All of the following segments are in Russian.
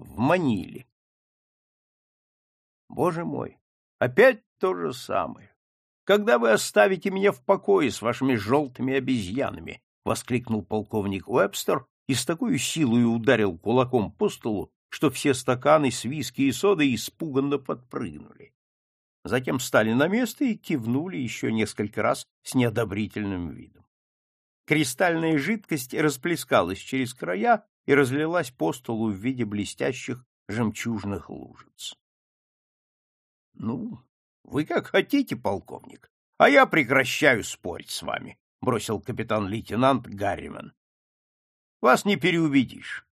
в Маниле. Боже мой, опять то же самое. Когда вы оставите меня в покое с вашими желтыми обезьянами? воскликнул полковник Уэбстер и с такой силой ударил кулаком по столу, что все стаканы с виски и содой испуганно подпрыгнули. Затем встали на место и кивнули еще несколько раз с неодобрительным видом. Кристальная жидкость расплескалась через края и разлилась по столу в виде блестящих жемчужных лужиц. — Ну, вы как хотите, полковник, а я прекращаю спорить с вами, — бросил капитан-лейтенант Гарриман. — Вас не переубедишь.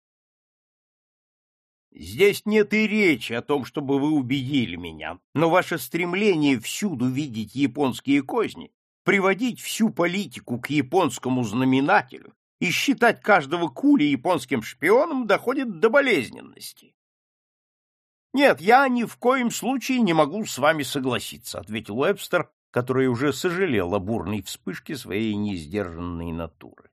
Здесь нет и речи о том, чтобы вы убедили меня, но ваше стремление всюду видеть японские козни, приводить всю политику к японскому знаменателю и считать каждого кули японским шпионом доходит до болезненности. Нет, я ни в коем случае не могу с вами согласиться, ответил Уэбстер, который уже сожалел о бурной вспышке своей несдержанной натуры.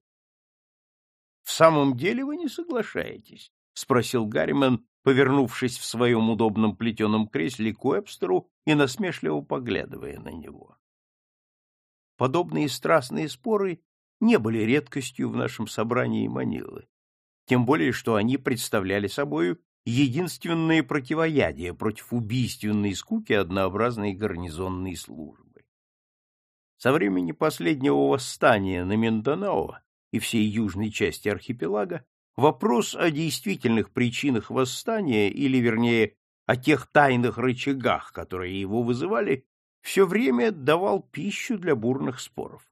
В самом деле вы не соглашаетесь? спросил Гарриман, повернувшись в своем удобном плетеном кресле к Уэбстеру и насмешливо поглядывая на него. Подобные страстные споры не были редкостью в нашем собрании Манилы, тем более что они представляли собою единственное противоядие против убийственной скуки однообразной гарнизонной службы. Со времени последнего восстания на Минданао и всей южной части архипелага вопрос о действительных причинах восстания, или, вернее, о тех тайных рычагах, которые его вызывали, все время давал пищу для бурных споров.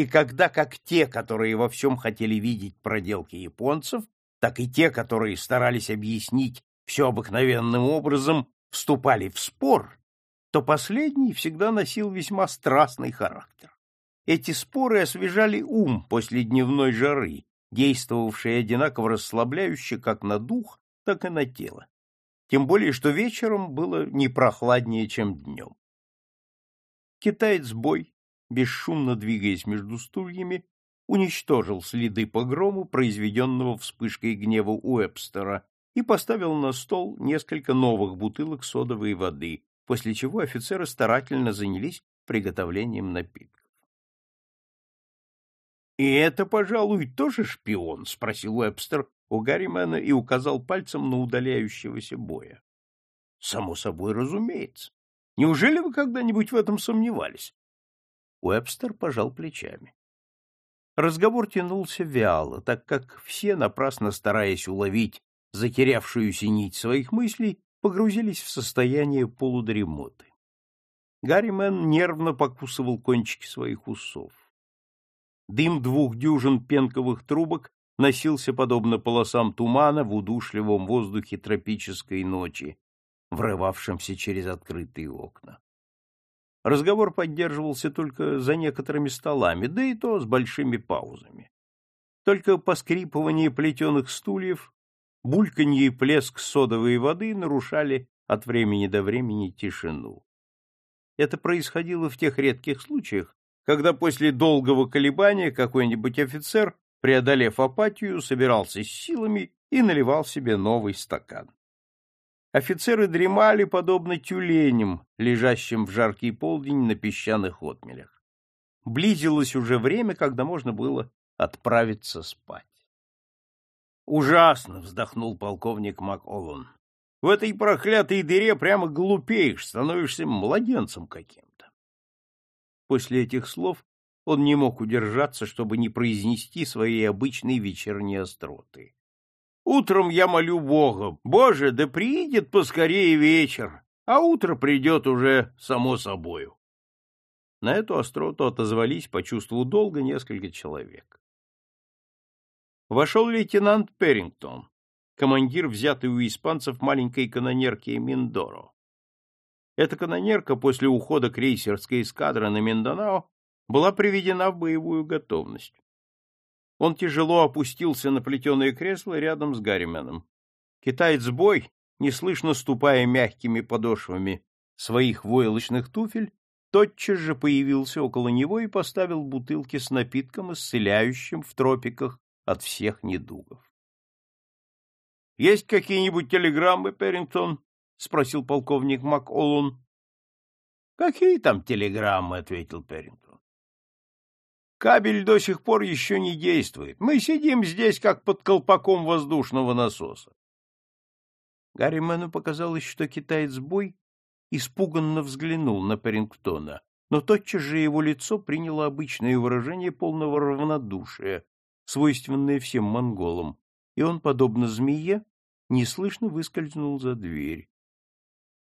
И когда как те, которые во всем хотели видеть проделки японцев, так и те, которые старались объяснить все обыкновенным образом, вступали в спор, то последний всегда носил весьма страстный характер. Эти споры освежали ум после дневной жары, действовавшей одинаково расслабляюще как на дух, так и на тело. Тем более, что вечером было не прохладнее, чем днем. Китаец-бой, бесшумно двигаясь между стульями, уничтожил следы погрому, произведенного вспышкой гнева Уэбстера, и поставил на стол несколько новых бутылок содовой воды, после чего офицеры старательно занялись приготовлением напитков. «И это, пожалуй, тоже шпион?» — спросил Уэбстер у Гарримена и указал пальцем на удаляющегося боя. «Само собой разумеется. Неужели вы когда-нибудь в этом сомневались?» Уэбстер пожал плечами. Разговор тянулся вяло, так как все, напрасно стараясь уловить затерявшуюся нить своих мыслей, погрузились в состояние полудремоты. Гарримен нервно покусывал кончики своих усов. Дым двух дюжин пенковых трубок носился подобно полосам тумана в удушливом воздухе тропической ночи, врывавшимся через открытые окна. Разговор поддерживался только за некоторыми столами, да и то с большими паузами. Только поскрипывание плетеных стульев, бульканье и плеск содовой воды нарушали от времени до времени тишину. Это происходило в тех редких случаях, когда после долгого колебания какой-нибудь офицер, преодолев апатию, собирался с силами и наливал себе новый стакан. Офицеры дремали, подобно тюленям, лежащим в жаркий полдень на песчаных отмелях. Близилось уже время, когда можно было отправиться спать. «Ужасно!» — вздохнул полковник МакОлон. «В этой проклятой дыре прямо глупеешь, становишься младенцем каким-то». После этих слов он не мог удержаться, чтобы не произнести свои обычные вечерние остроты. Утром я молю Бога, Боже, да приидет поскорее вечер, а утро придет уже само собою. На эту остроту отозвались по чувству долга несколько человек. Вошел лейтенант Перрингтон, командир, взятый у испанцев маленькой канонерки Миндоро. Эта канонерка после ухода крейсерской эскадры на Минданао была приведена в боевую готовность. Он тяжело опустился на плетеное кресло рядом с Гаррименом. Китаец-бой, неслышно ступая мягкими подошвами своих войлочных туфель, тотчас же появился около него и поставил бутылки с напитком, исцеляющим в тропиках от всех недугов. Есть какие-нибудь телеграммы, Перрингтон? — спросил полковник МакОлун. — Какие там телеграммы? — ответил Перрингтон. — Кабель до сих пор еще не действует. Мы сидим здесь, как под колпаком воздушного насоса. Гарримену показалось, что китаец-бой испуганно взглянул на Перрингтона, но тотчас же его лицо приняло обычное выражение полного равнодушия, свойственное всем монголам, и он, подобно змее, неслышно выскользнул за дверь.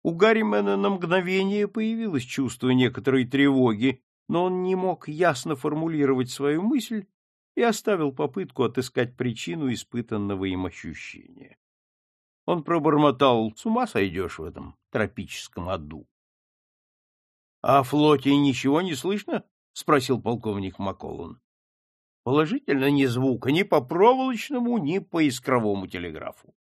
У Гарримена на мгновение появилось чувство некоторой тревоги, но он не мог ясно формулировать свою мысль и оставил попытку отыскать причину испытанного им ощущения. Он пробормотал, с ума сойдешь в этом тропическом аду. — А о флоте ничего не слышно? — спросил полковник Маколон. — Положительно ни звука ни по проволочному, ни по искровому телеграфу.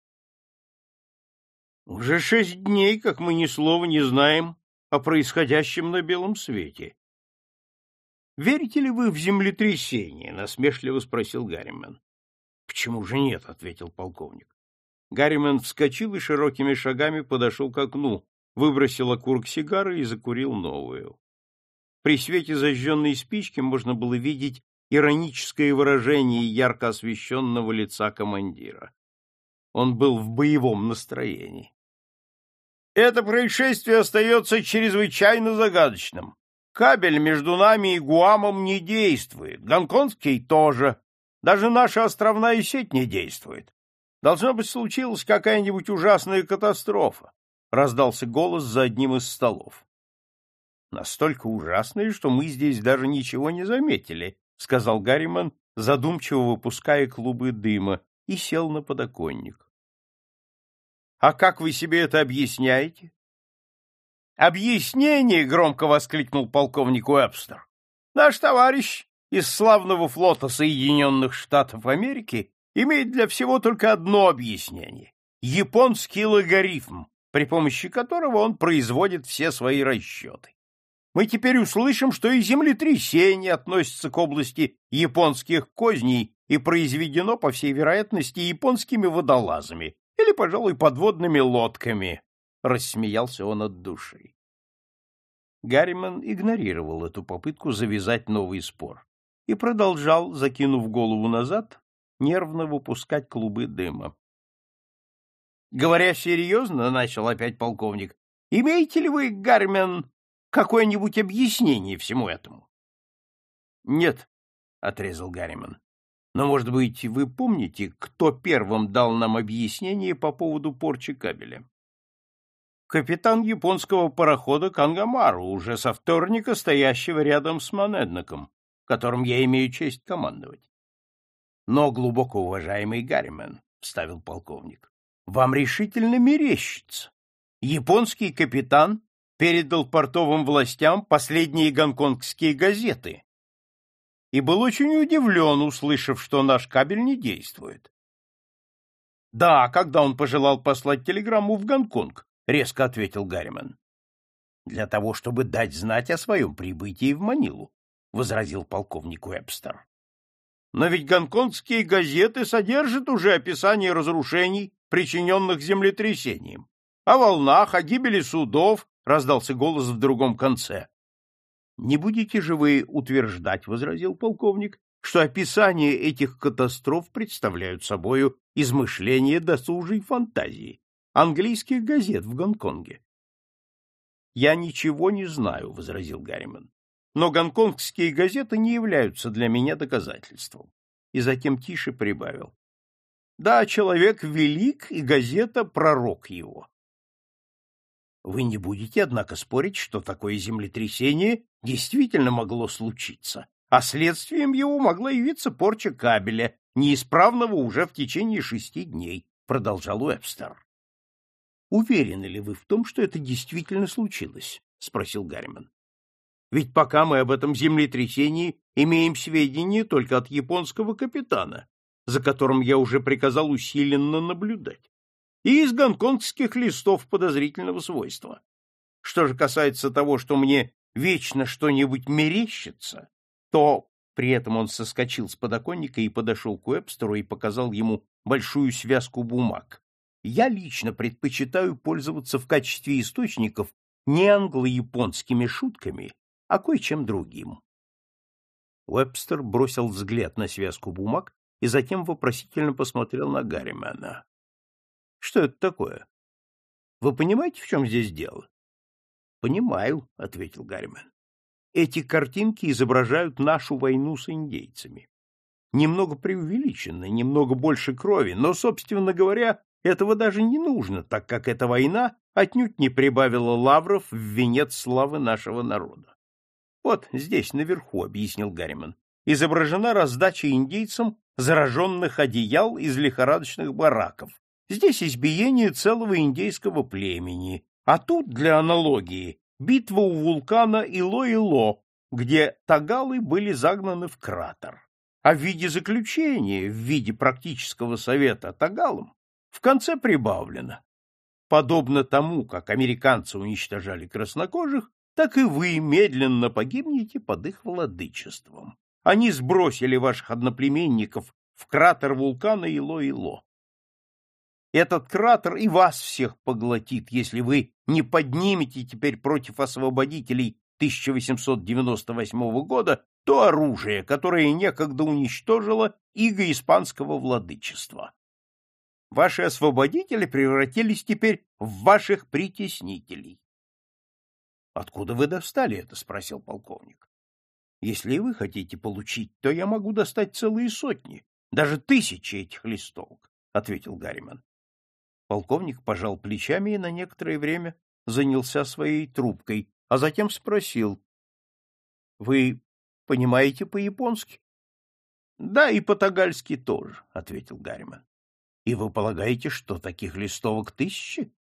— Уже шесть дней, как мы ни слова не знаем о происходящем на белом свете. — Верите ли вы в землетрясение? — насмешливо спросил Гарримен. — Почему же нет? — ответил полковник. Гарримен вскочил и широкими шагами подошел к окну, выбросил окурок сигары и закурил новую. При свете зажженной спички можно было видеть ироническое выражение ярко освещенного лица командира. Он был в боевом настроении. Это происшествие остается чрезвычайно загадочным. Кабель между нами и Гуамом не действует, гонконгский тоже. Даже наша островная сеть не действует. Должно быть, случилась какая-нибудь ужасная катастрофа раздался голос за одним из столов. Настолько ужасные, что мы здесь даже ничего не заметили, сказал Гарриман, задумчиво выпуская клубы дыма, и сел на подоконник. А как вы себе это объясняете? Объяснение, громко воскликнул полковник Уэбстер. Наш товарищ из славного флота Соединенных Штатов Америки имеет для всего только одно объяснение японский логарифм, при помощи которого он производит все свои расчеты. Мы теперь услышим, что и землетрясение относится к области японских козней и произведено, по всей вероятности, японскими водолазами или, пожалуй, подводными лодками, — рассмеялся он от души. Гарриман игнорировал эту попытку завязать новый спор и продолжал, закинув голову назад, нервно выпускать клубы дыма. Говоря серьезно, — начал опять полковник, — имеете ли вы, Гармен, какое-нибудь объяснение всему этому? — Нет, — отрезал Гарриman. — Но, может быть, вы помните, кто первым дал нам объяснение по поводу порчи кабеля? Капитан японского парохода Кангамару, уже со вторника стоящего рядом с Манеднаком, которым я имею честь командовать. — Но, глубоко уважаемый Гарримен, — вставил полковник, вам решительно мерещится. Японский капитан передал портовым властям последние гонконгские газеты и был очень удивлен, услышав, что наш кабель не действует. — Да, когда он пожелал послать телеграмму в Гонконг, — резко ответил Гарриман. — Для того, чтобы дать знать о своем прибытии в Манилу, — возразил полковник Уэбстер. — Но ведь гонконгские газеты содержат уже описание разрушений причиненных землетрясением. О волнах, о гибели судов, — раздался голос в другом конце. — Не будете же вы утверждать, — возразил полковник, — что описание этих катастроф представляют собою измышления досужей фантазии английских газет в Гонконге. — Я ничего не знаю, — возразил Гарриман, — но гонконгские газеты не являются для меня доказательством. И затем тише прибавил. Да, человек велик, и газета — пророк его. Вы не будете, однако, спорить, что такое землетрясение действительно могло случиться, а следствием его могла явиться порча кабеля, неисправного уже в течение шести дней, продолжал Уэбстер. Уверены ли вы в том, что это действительно случилось? спросил Гарриман. Ведь пока мы об этом землетрясении имеем сведения только от японского капитана, за которым я уже приказал усиленно наблюдать, и из гонконгских листов подозрительного свойства. Что же касается того, что мне вечно что-нибудь мерещится, то при этом он соскочил с подоконника и подошел к Уэбстеру и показал ему большую связку бумаг, Я лично предпочитаю пользоваться в качестве источников не англо-японскими шутками, а кое-чем другим. Уэбстер бросил взгляд на связку бумаг и затем вопросительно посмотрел на Гарримана. — Что это такое? Вы понимаете, в чем здесь дело? — Понимаю, — ответил Гарриман. — Эти картинки изображают нашу войну с индейцами. Немного преувеличенно, немного больше крови, но, собственно говоря, этого даже не нужно, так как эта война отнюдь не прибавила лавров в венец славы нашего народа. Вот здесь, наверху, — объяснил Гарриман, — изображена раздача индейцам зараженных одеял из лихорадочных бараков. Здесь избиение целого индейского племени, а тут, для аналогии, битва у вулкана Ило-Ило, где тагалы были загнаны в кратер. А в виде заключения, в виде практического совета тагалам, в конце прибавлено. Подобно тому, как американцы уничтожали краснокожих, так и вы медленно погибнете под их владычеством. Они сбросили ваших одноплеменников в кратер вулкана Ило-Ило. Этот кратер и вас всех поглотит, если вы не поднимете теперь против освободителей 1898 года то оружие, которое некогда уничтожило иго испанского владычества. Ваши освободители превратились теперь в ваших притеснителей. — Откуда вы достали это? — спросил полковник. — Если вы хотите получить, то я могу достать целые сотни, даже тысячи этих листовок, — ответил Гарриман. Полковник пожал плечами и на некоторое время занялся своей трубкой, а затем спросил. — Вы понимаете по-японски? — Да, и по-тагальски тоже, — ответил Гарриман. — И вы полагаете, что таких листовок тысячи?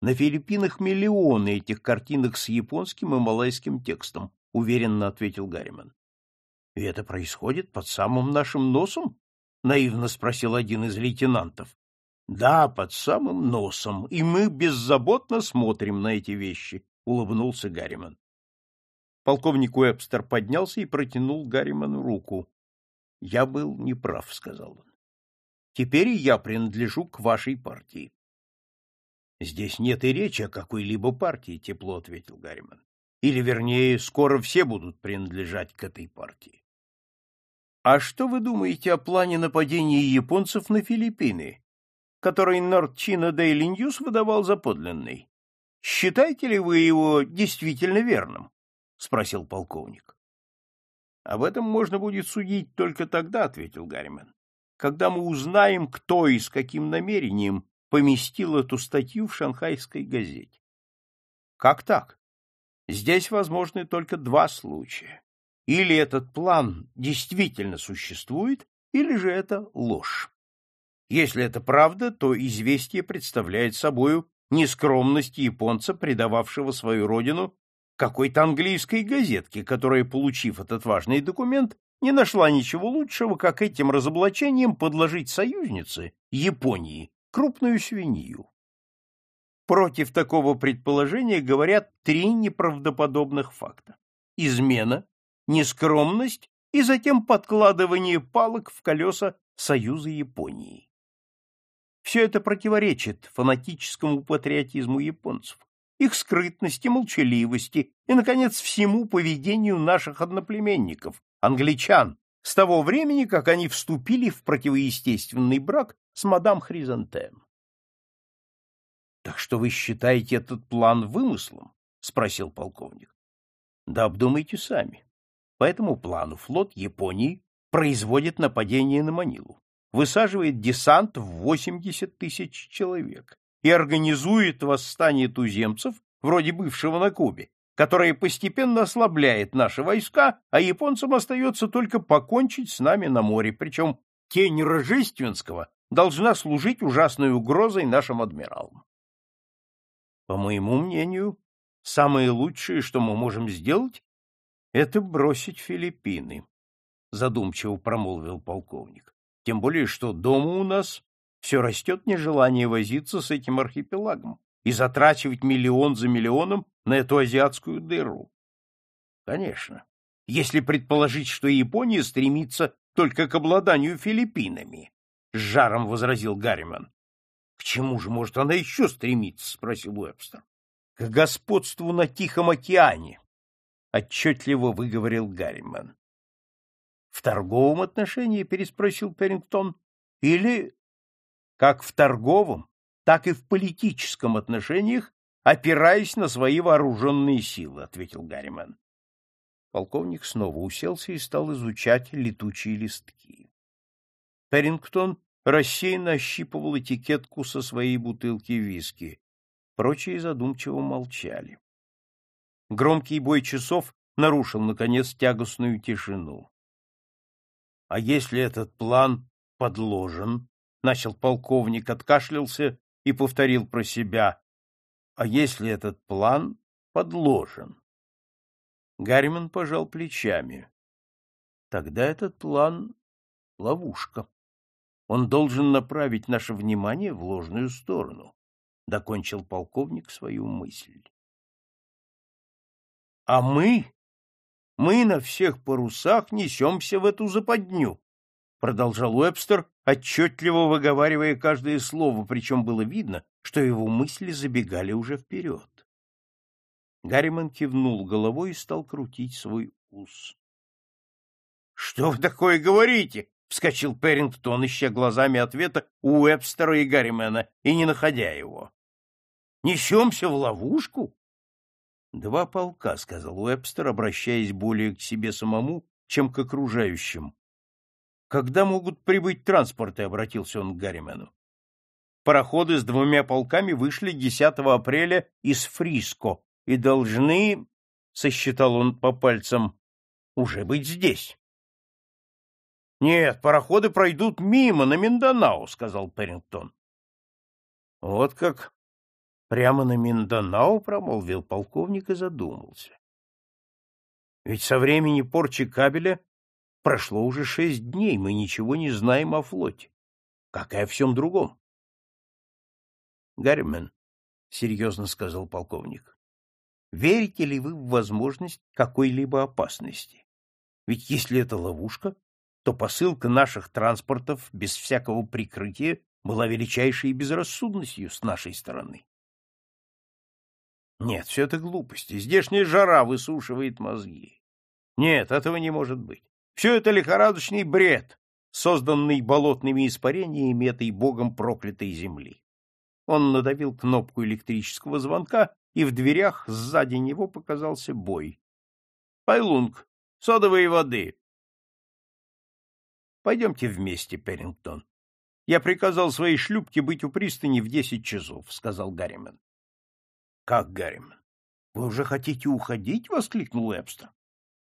На Филиппинах миллионы этих картинок с японским и малайским текстом, — уверенно ответил Гарриман. — И это происходит под самым нашим носом? — наивно спросил один из лейтенантов. Да, под самым носом, и мы беззаботно смотрим на эти вещи, улыбнулся Гарриман. Полковник Уэбстер поднялся и протянул Гарриману руку. Я был неправ, сказал он. Теперь я принадлежу к вашей партии. Здесь нет и речи о какой-либо партии, тепло ответил Гарриман. Или, вернее, скоро все будут принадлежать к этой партии. А что вы думаете о плане нападения японцев на Филиппины? который North China Daily News выдавал за подлинный. Считаете ли вы его действительно верным? — спросил полковник. — Об этом можно будет судить только тогда, — ответил Гарриман, — когда мы узнаем, кто и с каким намерением поместил эту статью в шанхайской газете. — Как так? Здесь возможны только два случая. Или этот план действительно существует, или же это ложь. Если это правда, то известие представляет собою нескромность японца, предававшего свою родину какой-то английской газетке, которая, получив этот важный документ, не нашла ничего лучшего, как этим разоблачением подложить союзнице, Японии, крупную свинью. Против такого предположения говорят три неправдоподобных факта. Измена, нескромность и затем подкладывание палок в колеса Союза Японии. Все это противоречит фанатическому патриотизму японцев, их скрытности, молчаливости и, наконец, всему поведению наших одноплеменников, англичан, с того времени, как они вступили в противоестественный брак с мадам Хризантем. — Так что вы считаете этот план вымыслом? — спросил полковник. — Да обдумайте сами. По этому плану флот Японии производит нападение на Манилу высаживает десант в 80 тысяч человек и организует восстание туземцев, вроде бывшего на Кубе, которое постепенно ослабляет наши войска, а японцам остается только покончить с нами на море, причем тень Рожественского должна служить ужасной угрозой нашим адмиралам. По моему мнению, самое лучшее, что мы можем сделать, это бросить Филиппины, задумчиво промолвил полковник. Тем более, что дома у нас все растет нежелание возиться с этим архипелагом и затрачивать миллион за миллионом на эту азиатскую дыру. Конечно, если предположить, что Япония стремится только к обладанию Филиппинами, — с жаром возразил Гарриман. — К чему же может она еще стремиться? — спросил Уэбстер. — К господству на Тихом океане, — отчетливо выговорил Гарриман. — В торговом отношении? — переспросил Перрингтон. — Или как в торговом, так и в политическом отношениях, опираясь на свои вооруженные силы, — ответил Гарриман. Полковник снова уселся и стал изучать летучие листки. Перрингтон рассеянно ощипывал этикетку со своей бутылки виски. Прочие задумчиво молчали. Громкий бой часов нарушил, наконец, тягостную тишину. — А если этот план подложен? — начал полковник, откашлялся и повторил про себя. — А если этот план подложен? Гарриман пожал плечами. — Тогда этот план — ловушка. Он должен направить наше внимание в ложную сторону, — докончил полковник свою мысль. — А мы, мы на всех парусах несемся в эту западню, — продолжал Уэбстер, отчетливо выговаривая каждое слово, причем было видно, что его мысли забегали уже вперед. Гарриман кивнул головой и стал крутить свой ус. — Что вы такое говорите? — вскочил Перрингтон, ища глазами ответа у Уэбстера и Гарримена и не находя его. — Несемся в ловушку? — Два полка, — сказал Уэбстер, обращаясь более к себе самому, чем к окружающим. — Когда могут прибыть транспорты? — обратился он к Гарримену. Пароходы с двумя полками вышли 10 апреля из Фриско и должны, — сосчитал он по пальцам, — уже быть здесь. — Нет, пароходы пройдут мимо, на Минданау, — сказал Перрингтон. — Вот как прямо на Минданау, — промолвил полковник и задумался. Ведь со времени порчи кабеля прошло уже шесть дней, мы ничего не знаем о флоте, как и о всем другом. — Гарримен, — серьезно сказал полковник, Верите ли вы в возможность какой-либо опасности? Ведь если это ловушка, то посылка наших транспортов без всякого прикрытия была величайшей безрассудностью с нашей стороны. Нет, все это глупости. Здешняя жара высушивает мозги. Нет, этого не может быть. Все это лихорадочный бред, созданный болотными испарениями этой богом проклятой земли. Он надавил кнопку электрического звонка, и в дверях сзади него показался бой. — Пайлунг, содовой воды. — Пойдемте вместе, Перрингтон. Я приказал своей шлюпке быть у пристани в десять часов, — сказал Гарримен. — Как Гарримен? Вы уже хотите уходить? — воскликнул Эбстер. —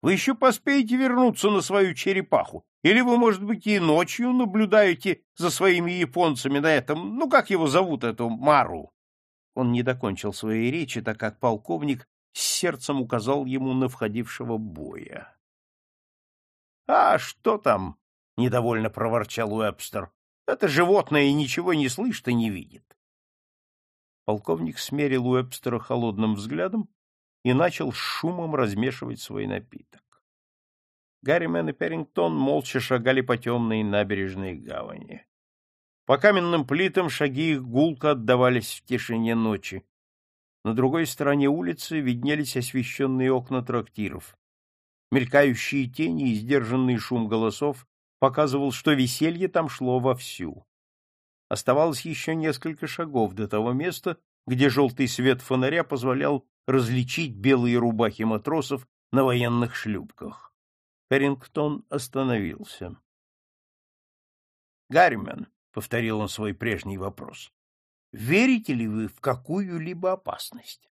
Вы еще поспеете вернуться на свою черепаху, или вы, может быть, и ночью наблюдаете за своими японцами на этом, ну, как его зовут, эту Мару? Он не докончил своей речи, так как полковник с сердцем указал ему на входившего боя. — А что там? — недовольно проворчал Уэбстер. — Это животное ничего не слышит и не видит. Полковник смерил Уэбстера холодным взглядом и начал с шумом размешивать свой напиток. Гарримен и Перрингтон молча шагали по темной набережной гавани. По каменным плитам шаги их гулко отдавались в тишине ночи. На другой стороне улицы виднелись освещенные окна трактиров. Мелькающие тени и сдержанный шум голосов показывал, что веселье там шло вовсю. Оставалось еще несколько шагов до того места, где желтый свет фонаря позволял различить белые рубахи матросов на военных шлюпках. Перрингтон остановился. — Гарримен, — повторил он свой прежний вопрос. — Верите ли вы в какую-либо опасность?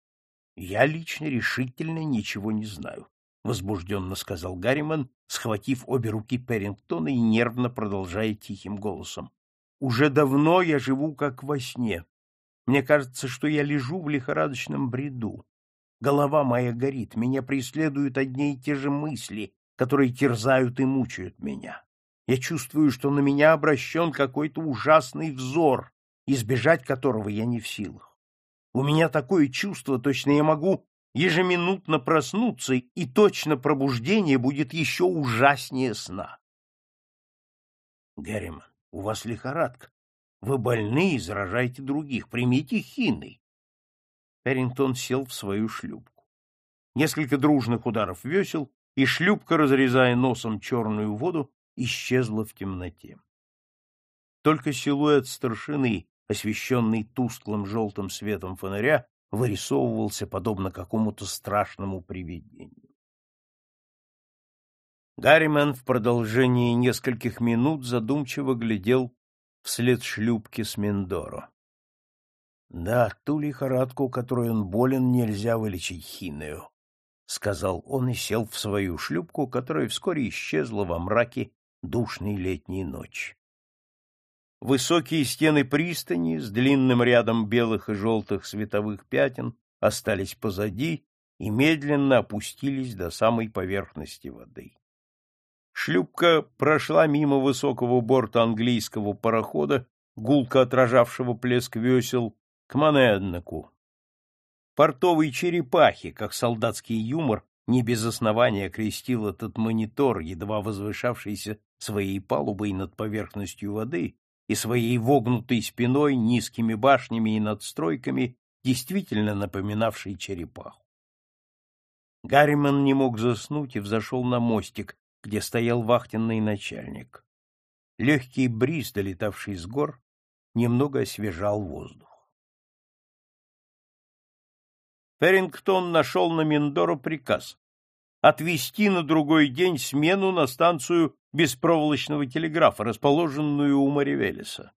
— Я лично решительно ничего не знаю, — возбужденно сказал Гарриман, схватив обе руки Перрингтона и нервно продолжая тихим голосом. — Уже давно я живу как во сне. Мне кажется, что я лежу в лихорадочном бреду. Голова моя горит, меня преследуют одни и те же мысли, которые терзают и мучают меня. Я чувствую, что на меня обращен какой-то ужасный взор, избежать которого я не в силах. У меня такое чувство, точно я могу ежеминутно проснуться, и точно пробуждение будет еще ужаснее сна. Герриман, у вас лихорадка, — Вы больны и заражаете других. Примите хины. Перрингтон сел в свою шлюпку. Несколько дружных ударов весел, и шлюпка, разрезая носом черную воду, исчезла в темноте. Только силуэт старшины, освещенный тусклым желтым светом фонаря, вырисовывался подобно какому-то страшному привидению. Гарримен в продолжении нескольких минут задумчиво глядел вслед шлюпки с Мендоро. Да, ту лихорадку, которой он болен, нельзя вылечить хиною, — сказал он и сел в свою шлюпку, которая вскоре исчезла во мраке душной летней ночи. Высокие стены пристани с длинным рядом белых и желтых световых пятен остались позади и медленно опустились до самой поверхности воды. Шлюпка прошла мимо высокого борта английского парохода, гулко отражавшего плеск весел, к Манеднаку, портовой черепахи, как солдатский юмор не без основания крестил этот монитор, едва возвышавшийся своей палубой над поверхностью воды и своей вогнутой спиной, низкими башнями и надстройками, действительно напоминавший черепаху. Гарриман не мог заснуть и взошел на мостик, где стоял вахтенный начальник. Легкий бриз, долетавший с гор, немного освежал воздух. Феррингтон нашел на Миндоро приказ отвести на другой день смену на станцию беспроволочного телеграфа, расположенную у Маривелеса.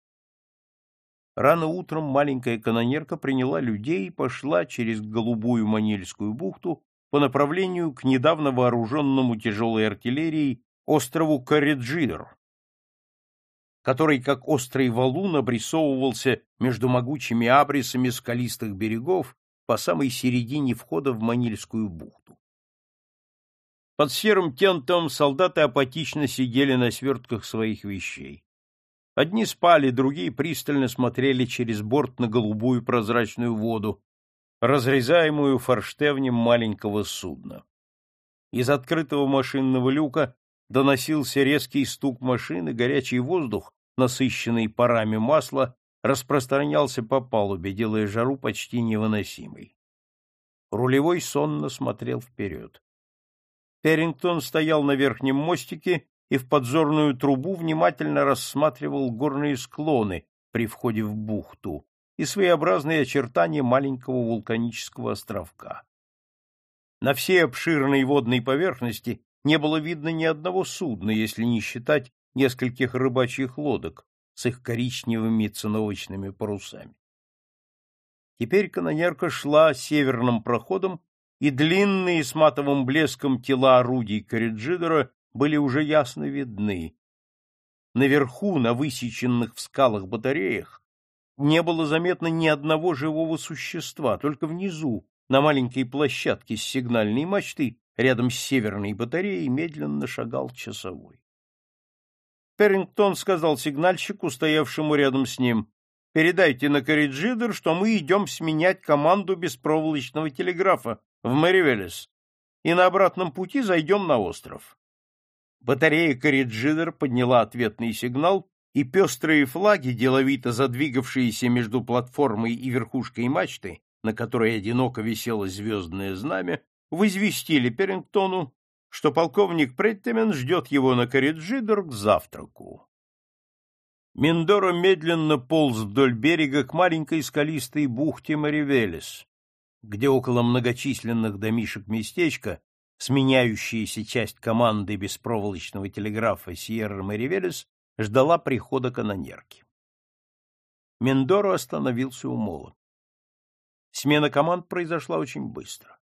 Рано утром маленькая канонерка приняла людей и пошла через голубую Манильскую бухту по направлению к недавно вооруженному тяжелой артиллерией острову Кареджидер, который, как острый валун, обрисовывался между могучими абрисами скалистых берегов по самой середине входа в Манильскую бухту. Под серым тентом солдаты апатично сидели на свертках своих вещей. Одни спали, другие пристально смотрели через борт на голубую прозрачную воду, разрезаемую форштевнем маленького судна. Из открытого машинного люка доносился резкий стук машины, горячий воздух, насыщенный парами масла, распространялся по палубе, делая жару почти невыносимой. Рулевой сонно смотрел вперед. Перрингтон стоял на верхнем мостике и в подзорную трубу внимательно рассматривал горные склоны при входе в бухту и своеобразные очертания маленького вулканического островка. На всей обширной водной поверхности не было видно ни одного судна, если не считать нескольких рыбачьих лодок, с их коричневыми циновочными парусами. Теперь канонерка шла северным проходом, и длинные с матовым блеском тела орудий Кориджидора были уже ясно видны. Наверху, на высеченных в скалах батареях, не было заметно ни одного живого существа, только внизу, на маленькой площадке с сигнальной мачтой, рядом с северной батареей, медленно шагал часовой. Перрингтон сказал сигнальщику, стоявшему рядом с ним, «Передайте на Корриджидер, что мы идем сменять команду беспроволочного телеграфа в Мэривелес, и на обратном пути зайдем на остров». Батарея Корриджидер подняла ответный сигнал, и пестрые флаги, деловито задвигавшиеся между платформой и верхушкой мачты, на которой одиноко висело звездное знамя, возвестили Перрингтону, что полковник Преттемен ждет его на Корриджидор к завтраку. Миндоро медленно полз вдоль берега к маленькой скалистой бухте Маривелес, где около многочисленных домишек местечка, сменяющаяся часть команды беспроволочного телеграфа Сьерра Маривелес, ждала прихода канонерки. Миндоро остановился у мола. Смена команд произошла очень быстро.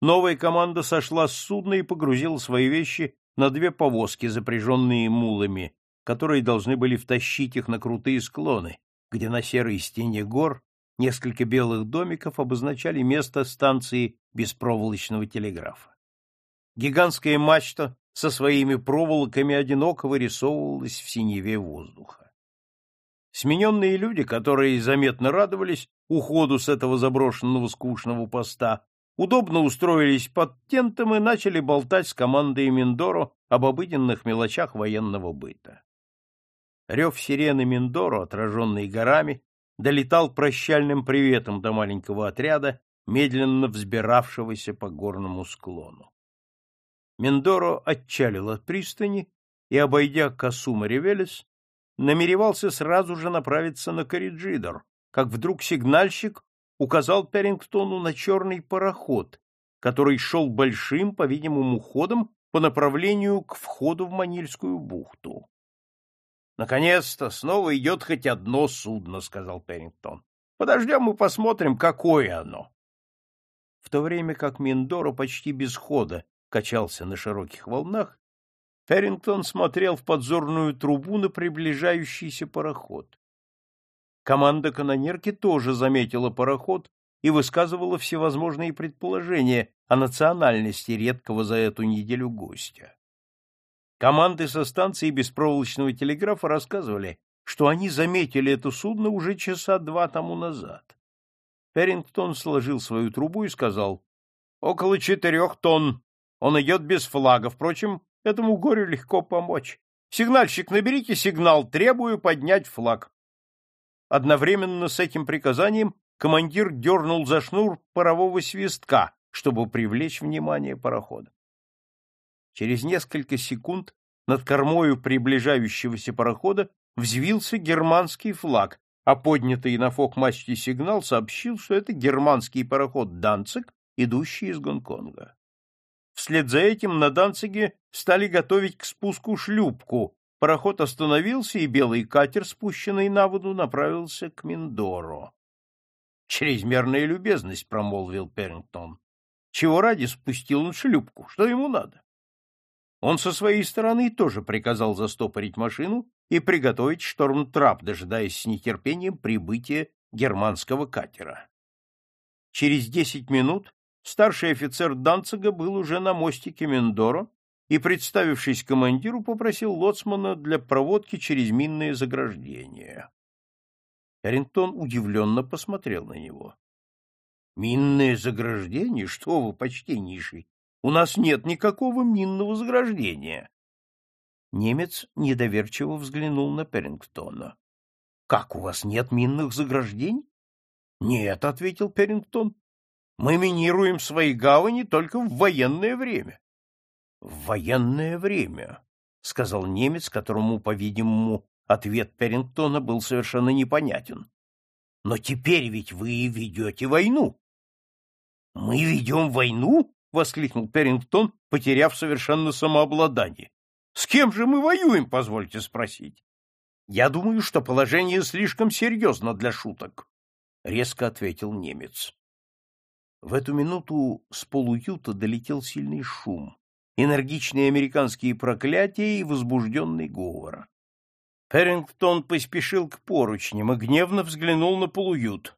Новая команда сошла с судна и погрузила свои вещи на две повозки, запряженные мулами, которые должны были втащить их на крутые склоны, где на серой стене гор несколько белых домиков обозначали место станции беспроволочного телеграфа. Гигантская мачта со своими проволоками одиноко вырисовывалась в синеве воздуха. Смененные люди, которые заметно радовались уходу с этого заброшенного скучного поста, удобно устроились под тентом и начали болтать с командой Миндоро об обыденных мелочах военного быта. Рев сирены Миндоро, отраженный горами, долетал прощальным приветом до маленького отряда, медленно взбиравшегося по горному склону. Миндоро отчалил от пристани и, обойдя косу Маривелес, намеревался сразу же направиться на Кориджидор, как вдруг сигнальщик указал Перрингтону на черный пароход, который шел большим, по-видимому, ходом по направлению к входу в Манильскую бухту. Наконец-то снова идет хоть одно судно, сказал Пеннингтон. Подождем и посмотрим, какое оно. В то время как Миндоро почти без хода качался на широких волнах, Феррингтон смотрел в подзорную трубу на приближающийся пароход. Команда канонерки тоже заметила пароход и высказывала всевозможные предположения о национальности редкого за эту неделю гостя. Команды со станции беспроволочного телеграфа рассказывали, что они заметили это судно уже часа два тому назад. Перрингтон сложил свою трубу и сказал, «Около четырех тонн. Он идет без флага. Впрочем, этому горю легко помочь. Сигнальщик, наберите сигнал, требую поднять флаг». Одновременно с этим приказанием командир дернул за шнур парового свистка, чтобы привлечь внимание парохода. Через несколько секунд над кормою приближающегося парохода взвился германский флаг, а поднятый на фок-мачте сигнал сообщил, что это германский пароход «Данцик», идущий из Гонконга. Вслед за этим на Данциге стали готовить к спуску шлюпку. Пароход остановился, и белый катер, спущенный на воду, направился к Миндоро. «Чрезмерная любезность», — промолвил Перрингтон. «Чего ради спустил он шлюпку? Что ему надо?» Он со своей стороны тоже приказал застопорить машину и приготовить шторм-трап, дожидаясь с нетерпением прибытия германского катера. Через десять минут старший офицер Данцига был уже на мостике Мендоро и, представившись командиру, попросил лоцмана для проводки через минное заграждение. Карингтон удивленно посмотрел на него. — Минное заграждение? Что вы, почтеннейший! У нас нет никакого минного заграждения. Немец недоверчиво взглянул на Перингтона. — Как, у вас нет минных заграждений? — Нет, — ответил Перингтон. — Мы минируем свои гавани только в военное время. — В военное время, — сказал немец, которому, по-видимому, ответ Перингтона был совершенно непонятен. — Но теперь ведь вы ведете войну. — Мы ведем войну? — воскликнул Перрингтон, потеряв совершенно самообладание. — С кем же мы воюем, позвольте спросить? — Я думаю, что положение слишком серьезно для шуток, — резко ответил немец. В эту минуту с полуюта долетел сильный шум, энергичные американские проклятия и возбужденный говор. Перрингтон поспешил к поручням и гневно взглянул на полуют.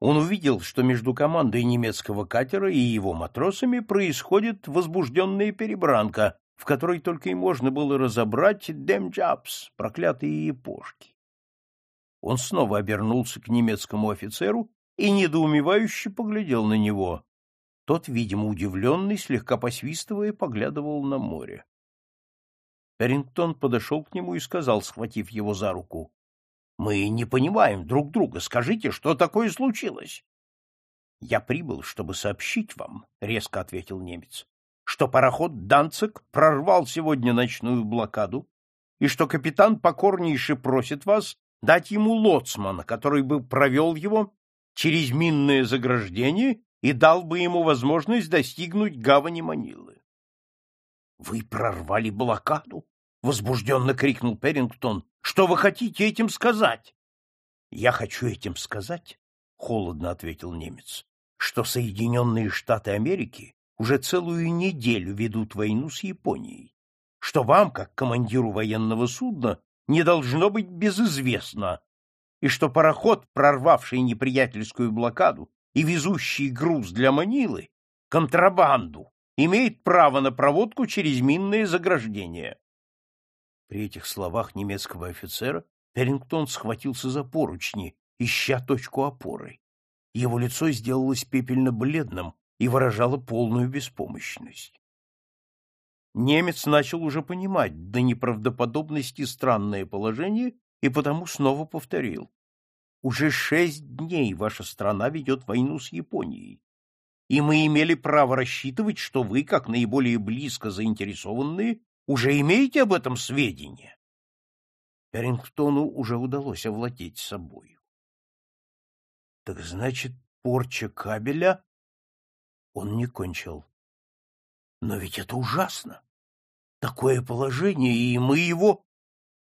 Он увидел, что между командой немецкого катера и его матросами происходит возбужденная перебранка, в которой только и можно было разобрать «демджапс» — проклятые япошки. Он снова обернулся к немецкому офицеру и недоумевающе поглядел на него. Тот, видимо, удивленный, слегка посвистывая, поглядывал на море. Перрингтон подошел к нему и сказал, схватив его за руку, мы не понимаем друг друга. Скажите, что такое случилось? Я прибыл, чтобы сообщить вам, резко ответил немец, что пароход Данцик прорвал сегодня ночную блокаду и что капитан покорнейше просит вас дать ему лоцмана, который бы провел его через минное заграждение и дал бы ему возможность достигнуть гавани Манилы. — Вы прорвали блокаду? — возбужденно крикнул Перрингтон. — Что вы хотите этим сказать? — Я хочу этим сказать, — холодно ответил немец, — что Соединенные Штаты Америки уже целую неделю ведут войну с Японией, что вам, как командиру военного судна, не должно быть безызвестно, и что пароход, прорвавший неприятельскую блокаду и везущий груз для Манилы, контрабанду, имеет право на проводку через минные заграждения. При этих словах немецкого офицера Перрингтон схватился за поручни, ища точку опоры. Его лицо сделалось пепельно-бледным и выражало полную беспомощность. Немец начал уже понимать до неправдоподобности странное положение и потому снова повторил. Уже шесть дней ваша страна ведет войну с Японией, и мы имели право рассчитывать, что вы, как наиболее близко заинтересованные, уже имеете об этом сведения. Эрингтону уже удалось овладеть собою. Так значит, порча кабеля он не кончил. Но ведь это ужасно. Такое положение, и мы его...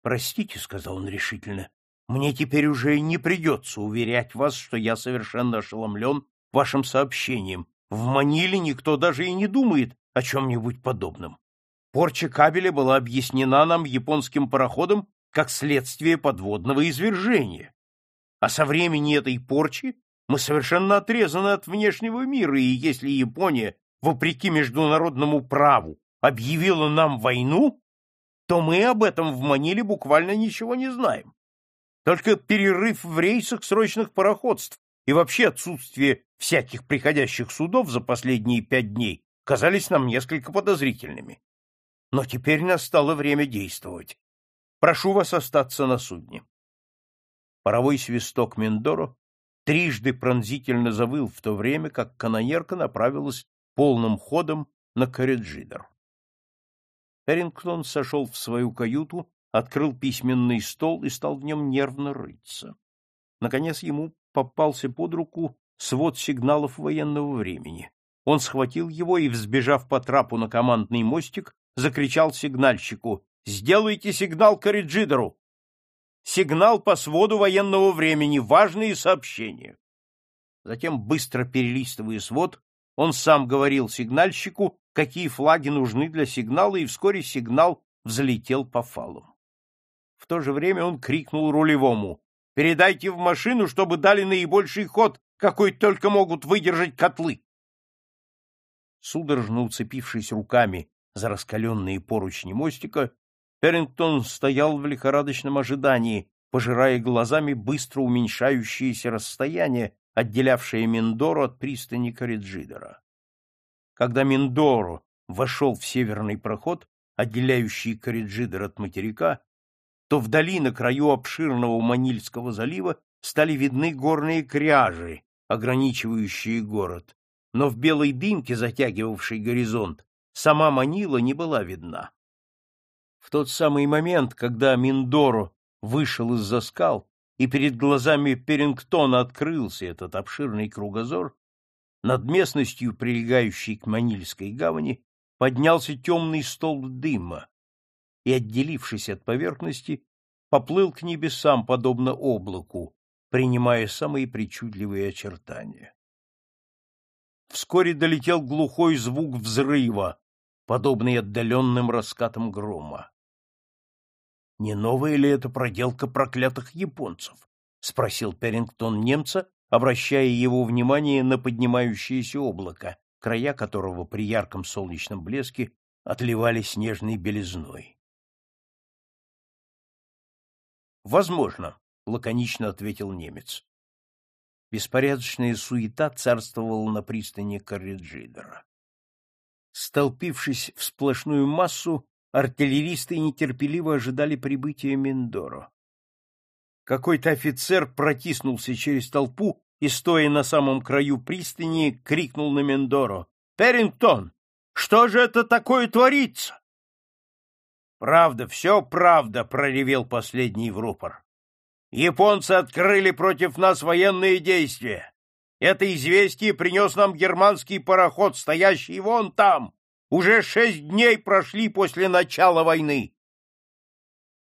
Простите, — сказал он решительно, — мне теперь уже не придется уверять вас, что я совершенно ошеломлен вашим сообщением. В Маниле никто даже и не думает о чем-нибудь подобном. Порча кабеля была объяснена нам японским пароходом как следствие подводного извержения. А со времени этой порчи мы совершенно отрезаны от внешнего мира, и если Япония вопреки международному праву, объявила нам войну, то мы об этом в Маниле буквально ничего не знаем. Только перерыв в рейсах срочных пароходств и вообще отсутствие всяких приходящих судов за последние пять дней казались нам несколько подозрительными. Но теперь настало время действовать. Прошу вас остаться на судне. Паровой свисток Мендоро трижды пронзительно завыл в то время, как канонерка направилась полным ходом на Корреджидер. Эрингтон сошел в свою каюту, открыл письменный стол и стал в нем нервно рыться. Наконец ему попался под руку свод сигналов военного времени. Он схватил его и, взбежав по трапу на командный мостик, закричал сигнальщику «Сделайте сигнал Корриджидеру!» «Сигнал по своду военного времени! Важные сообщения!» Затем, быстро перелистывая свод, он сам говорил сигнальщику, какие флаги нужны для сигнала, и вскоре сигнал взлетел по фалу. В то же время он крикнул рулевому «Передайте в машину, чтобы дали наибольший ход, какой только могут выдержать котлы!» Судорожно уцепившись руками за раскаленные поручни мостика, Перрингтон стоял в лихорадочном ожидании, пожирая глазами быстро уменьшающееся расстояние, отделявшее Миндору от пристани Кориджидера. Когда Миндоро вошел в северный проход, отделяющий Кориджидер от материка, то вдали на краю обширного Манильского залива стали видны горные кряжи, ограничивающие город, но в белой дымке, затягивавшей горизонт, сама Манила не была видна. В тот самый момент, когда Миндоро вышел из-за скал, и перед глазами Перингтона открылся этот обширный кругозор, над местностью, прилегающей к Манильской гавани, поднялся темный столб дыма и, отделившись от поверхности, поплыл к небесам, подобно облаку, принимая самые причудливые очертания. Вскоре долетел глухой звук взрыва, подобный отдаленным раскатам грома. Не новая ли это проделка проклятых японцев? спросил Перингтон немца, обращая его внимание на поднимающееся облако, края которого при ярком солнечном блеске отливали снежной белизной. Возможно, лаконично ответил немец. Беспорядочная суета царствовала на пристани Корриджидера. Столпившись в сплошную массу, артиллеристы нетерпеливо ожидали прибытия Миндоро. Какой-то офицер протиснулся через толпу и, стоя на самом краю пристани, крикнул на Мендоро. — Перрингтон, что же это такое творится? — Правда, все правда, — проревел последний в рупор. — Японцы открыли против нас военные действия. Это известие принес нам германский пароход, стоящий вон там. Уже шесть дней прошли после начала войны.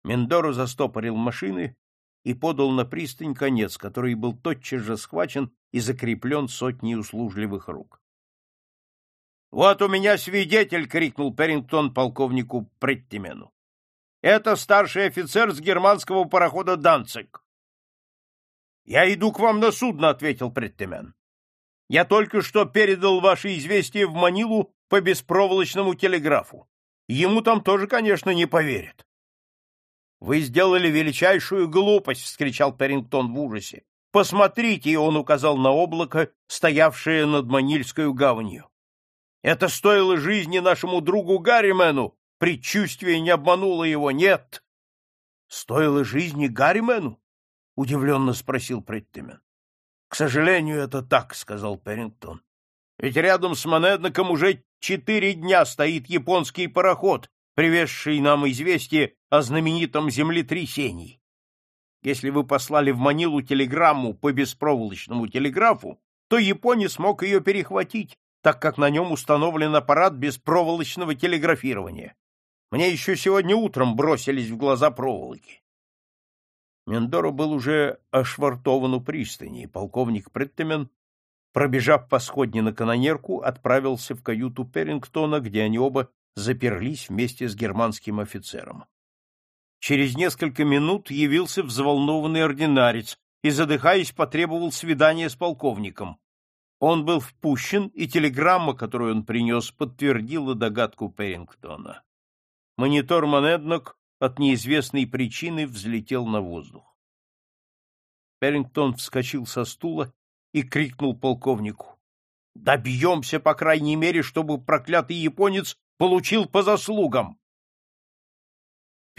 Мендоро застопорил машины и подал на пристань конец, который был тотчас же схвачен и закреплен сотней услужливых рук. — Вот у меня свидетель! — крикнул Перрингтон полковнику Преттимену. — Это старший офицер с германского парохода «Данцик». — Я иду к вам на судно, — ответил Преттимен. Я только что передал ваше известие в Манилу по беспроволочному телеграфу. Ему там тоже, конечно, не поверят. — Вы сделали величайшую глупость! — вскричал Перрингтон в ужасе. — Посмотрите! — он указал на облако, стоявшее над Манильской гаванью. Это стоило жизни нашему другу Гарримену, предчувствие не обмануло его, нет. Стоило жизни Гарримену? удивленно спросил Преттемен. К сожалению, это так, сказал Перрингтон. Ведь рядом с Монедноком уже четыре дня стоит японский пароход, привезший нам известие о знаменитом землетрясении. Если вы послали в Манилу телеграмму по беспроволочному телеграфу, то японец мог ее перехватить, так как на нем установлен аппарат беспроволочного телеграфирования. Мне еще сегодня утром бросились в глаза проволоки. Мендоро был уже ошвартован у пристани, и полковник Преттемен, пробежав по сходне на канонерку, отправился в каюту Перрингтона, где они оба заперлись вместе с германским офицером. Через несколько минут явился взволнованный ординарец и, задыхаясь, потребовал свидания с полковником. Он был впущен, и телеграмма, которую он принес, подтвердила догадку Перрингтона. Монитор Монеднок от неизвестной причины взлетел на воздух. Перрингтон вскочил со стула и крикнул полковнику. — Добьемся, по крайней мере, чтобы проклятый японец получил по заслугам.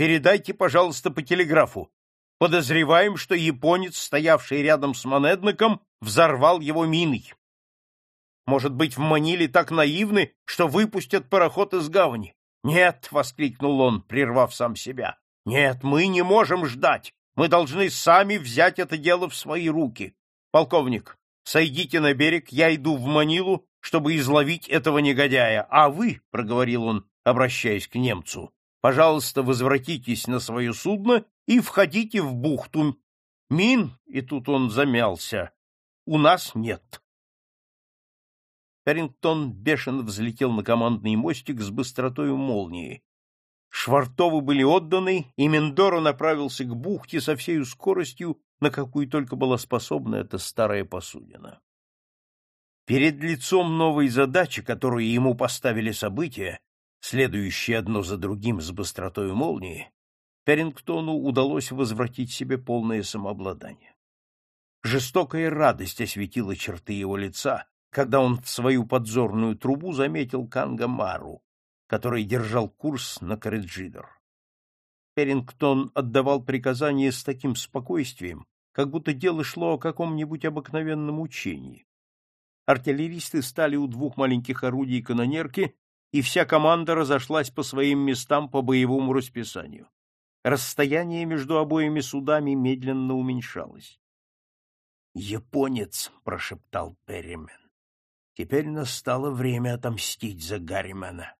Передайте, пожалуйста, по телеграфу. Подозреваем, что японец, стоявший рядом с Монедноком, взорвал его миной. Может быть, в Маниле так наивны, что выпустят пароход из гавани? Нет, воскликнул он, прервав сам себя. Нет, мы не можем ждать. Мы должны сами взять это дело в свои руки. Полковник, сойдите на берег, я иду в Манилу, чтобы изловить этого негодяя. А вы, проговорил он, обращаясь к немцу, пожалуйста, возвратитесь на свое судно и входите в бухту. Мин, и тут он замялся, у нас нет. Харрингтон бешено взлетел на командный мостик с быстротой молнии. Швартовы были отданы, и Мендоро направился к бухте со всей скоростью, на какую только была способна эта старая посудина. Перед лицом новой задачи, которую ему поставили события, следующие одно за другим с быстротой молнии, Перрингтону удалось возвратить себе полное самообладание. Жестокая радость осветила черты его лица, когда он в свою подзорную трубу заметил Канга Мару, который держал курс на Кареджидер. Перрингтон отдавал приказания с таким спокойствием, как будто дело шло о каком-нибудь обыкновенном учении. Артиллеристы стали у двух маленьких орудий канонерки, и вся команда разошлась по своим местам по боевому расписанию. Расстояние между обоими судами медленно уменьшалось. «Японец», — прошептал Перримен. Теперь настало время отомстить за Гарримена.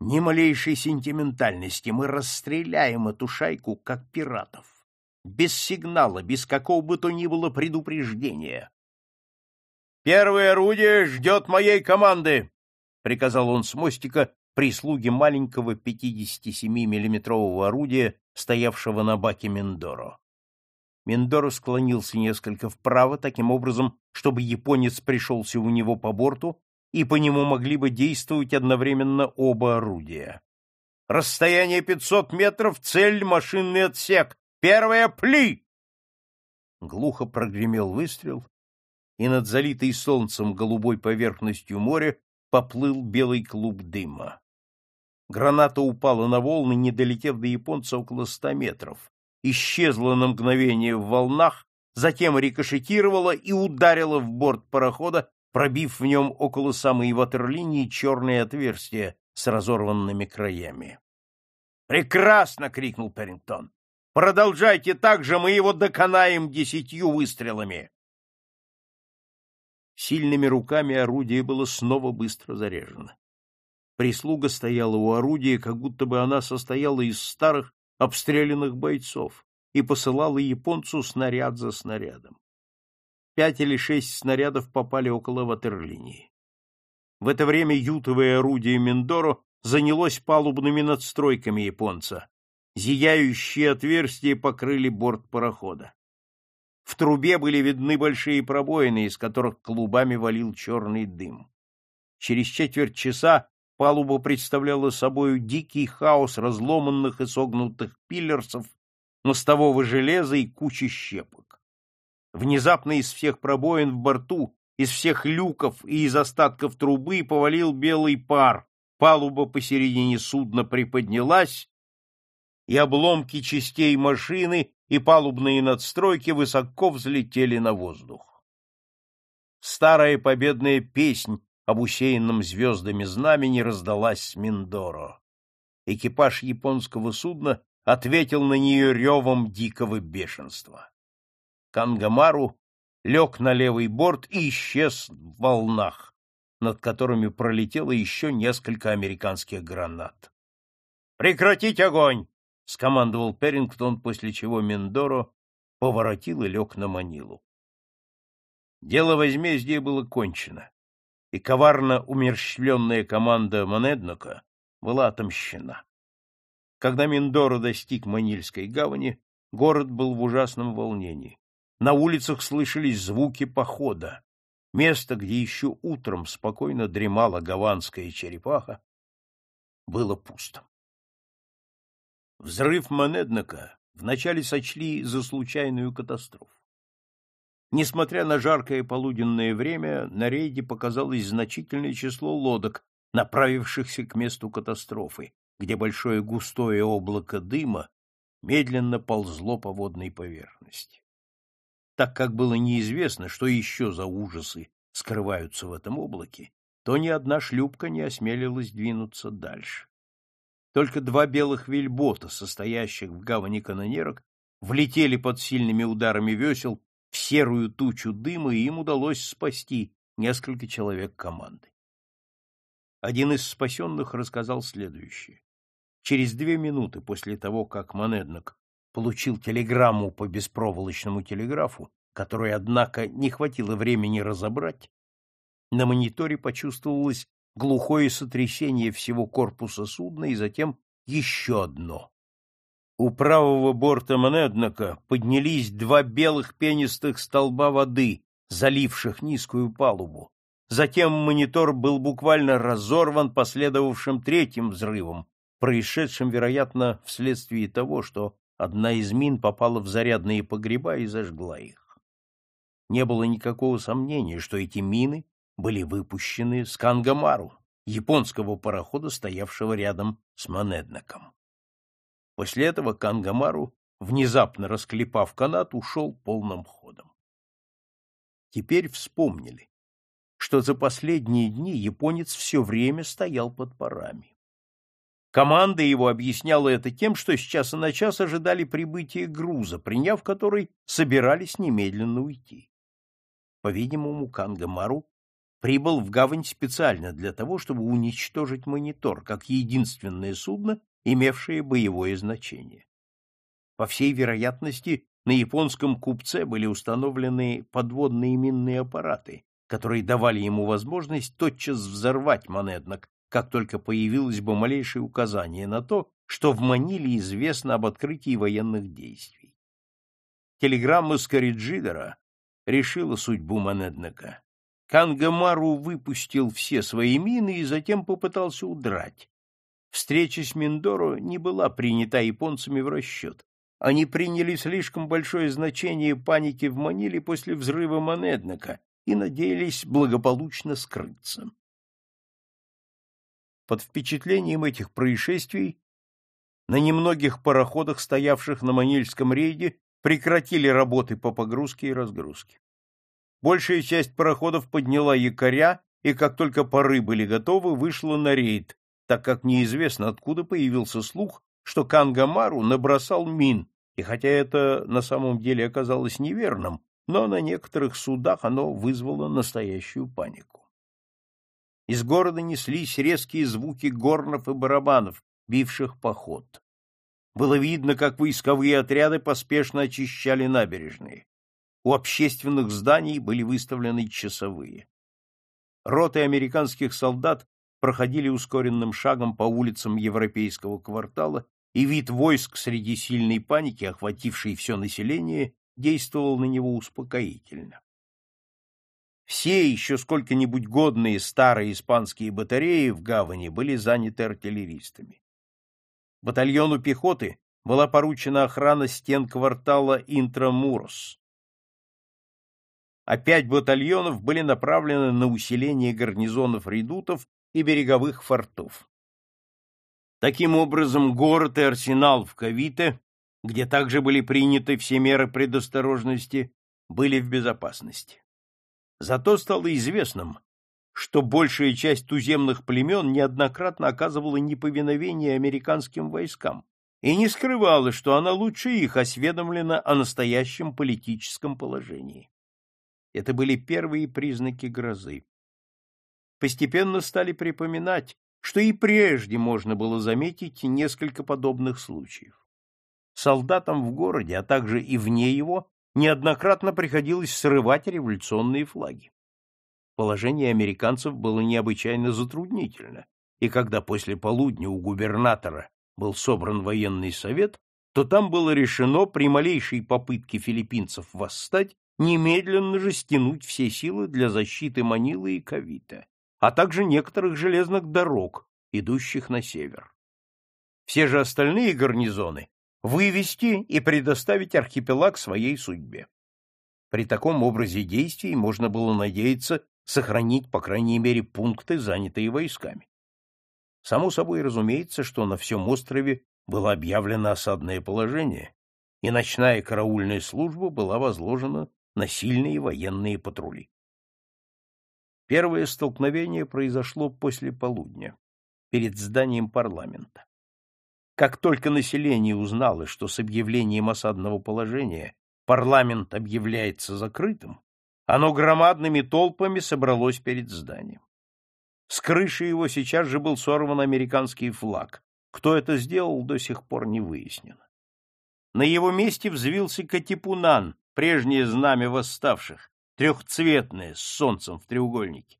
Ни малейшей сентиментальности мы расстреляем эту шайку, как пиратов. Без сигнала, без какого бы то ни было предупреждения. «Первое орудие ждет моей команды!» — приказал он с мостика прислуге маленького 57-миллиметрового орудия, стоявшего на баке Мендоро. Миндоро склонился несколько вправо, таким образом, чтобы японец пришелся у него по борту, и по нему могли бы действовать одновременно оба орудия. Расстояние 500 метров, цель — машинный отсек. Первая — пли! Глухо прогремел выстрел, и над залитой солнцем голубой поверхностью моря поплыл белый клуб дыма. Граната упала на волны, не долетев до японца около ста метров исчезла на мгновение в волнах, затем рикошетировала и ударила в борт парохода, пробив в нем около самой ватерлинии черное отверстие с разорванными краями. «Прекрасно!» — крикнул Перрингтон. «Продолжайте так же, мы его доконаем десятью выстрелами!» Сильными руками орудие было снова быстро заряжено. Прислуга стояла у орудия, как будто бы она состояла из старых обстрелянных бойцов и посылала японцу снаряд за снарядом. Пять или шесть снарядов попали около ватерлинии. В это время ютовое орудие Миндоро занялось палубными надстройками японца. Зияющие отверстия покрыли борт парохода. В трубе были видны большие пробоины, из которых клубами валил черный дым. Через четверть часа Палуба представляла собою дикий хаос разломанных и согнутых пиллерсов, мостового железа и кучи щепок. Внезапно из всех пробоин в борту, из всех люков и из остатков трубы повалил белый пар, палуба посередине судна приподнялась, и обломки частей машины и палубные надстройки высоко взлетели на воздух. Старая победная песнь об усеянном звездами знамени раздалась с Миндоро. Экипаж японского судна ответил на нее ревом дикого бешенства. Кангамару лег на левый борт и исчез в волнах, над которыми пролетело еще несколько американских гранат. «Прекратить огонь!» — скомандовал Перрингтон, после чего Мендоро поворотил и лег на Манилу. Дело возмездия было кончено, и коварно умерщвленная команда Монеднока была отомщена. Когда Миндоро достиг Манильской гавани, город был в ужасном волнении. На улицах слышались звуки похода. Место, где еще утром спокойно дремала гаванская черепаха, было пусто. Взрыв Монеднока вначале сочли за случайную катастрофу. Несмотря на жаркое полуденное время, на рейде показалось значительное число лодок, направившихся к месту катастрофы, где большое густое облако дыма медленно ползло по водной поверхности так как было неизвестно, что еще за ужасы скрываются в этом облаке, то ни одна шлюпка не осмелилась двинуться дальше. Только два белых вельбота, состоящих в гавани канонерок, влетели под сильными ударами весел в серую тучу дыма, и им удалось спасти несколько человек команды. Один из спасенных рассказал следующее. Через две минуты после того, как Монеднок получил телеграмму по беспроволочному телеграфу, которую, однако, не хватило времени разобрать, на мониторе почувствовалось глухое сотрясение всего корпуса судна и затем еще одно. У правого борта Монеднока поднялись два белых пенистых столба воды, заливших низкую палубу. Затем монитор был буквально разорван последовавшим третьим взрывом, происшедшим, вероятно, вследствие того, что Одна из мин попала в зарядные погреба и зажгла их. Не было никакого сомнения, что эти мины были выпущены с Кангамару, японского парохода, стоявшего рядом с Монеднаком. После этого Кангамару, внезапно расклепав канат, ушел полным ходом. Теперь вспомнили, что за последние дни японец все время стоял под парами. Команда его объясняла это тем, что с часа на час ожидали прибытия груза, приняв который, собирались немедленно уйти. По-видимому, Кангамару прибыл в гавань специально для того, чтобы уничтожить монитор, как единственное судно, имевшее боевое значение. По всей вероятности, на японском купце были установлены подводные минные аппараты, которые давали ему возможность тотчас взорвать монетнок, как только появилось бы малейшее указание на то, что в Маниле известно об открытии военных действий. Телеграмма Скориджидера решила судьбу Манеднека. Кангамару выпустил все свои мины и затем попытался удрать. Встреча с Миндоро не была принята японцами в расчет. Они приняли слишком большое значение паники в Маниле после взрыва Манеднека и надеялись благополучно скрыться. Под впечатлением этих происшествий на немногих пароходах, стоявших на Манильском рейде, прекратили работы по погрузке и разгрузке. Большая часть пароходов подняла якоря, и как только пары были готовы, вышла на рейд, так как неизвестно, откуда появился слух, что Кангамару набросал мин, и хотя это на самом деле оказалось неверным, но на некоторых судах оно вызвало настоящую панику. Из города неслись резкие звуки горнов и барабанов, бивших поход. Было видно, как войсковые отряды поспешно очищали набережные. У общественных зданий были выставлены часовые. Роты американских солдат проходили ускоренным шагом по улицам европейского квартала, и вид войск среди сильной паники, охватившей все население, действовал на него успокоительно. Все еще сколько-нибудь годные старые испанские батареи в гавани были заняты артиллеристами. Батальону пехоты была поручена охрана стен квартала Интрамурос. А пять батальонов были направлены на усиление гарнизонов редутов и береговых фортов. Таким образом, город и арсенал в Кавите, где также были приняты все меры предосторожности, были в безопасности. Зато стало известным, что большая часть туземных племен неоднократно оказывала неповиновение американским войскам и не скрывала, что она лучше их осведомлена о настоящем политическом положении. Это были первые признаки грозы. Постепенно стали припоминать, что и прежде можно было заметить несколько подобных случаев. Солдатам в городе, а также и вне его, неоднократно приходилось срывать революционные флаги. Положение американцев было необычайно затруднительно, и когда после полудня у губернатора был собран военный совет, то там было решено при малейшей попытке филиппинцев восстать немедленно же стянуть все силы для защиты Манилы и Кавита, а также некоторых железных дорог, идущих на север. Все же остальные гарнизоны вывести и предоставить архипелаг своей судьбе. При таком образе действий можно было надеяться сохранить, по крайней мере, пункты, занятые войсками. Само собой разумеется, что на всем острове было объявлено осадное положение, и ночная караульная служба была возложена на сильные военные патрули. Первое столкновение произошло после полудня, перед зданием парламента. Как только население узнало, что с объявлением осадного положения парламент объявляется закрытым, оно громадными толпами собралось перед зданием. С крыши его сейчас же был сорван американский флаг. Кто это сделал, до сих пор не выяснено. На его месте взвился Катипунан, прежнее знамя восставших, трехцветное, с солнцем в треугольнике.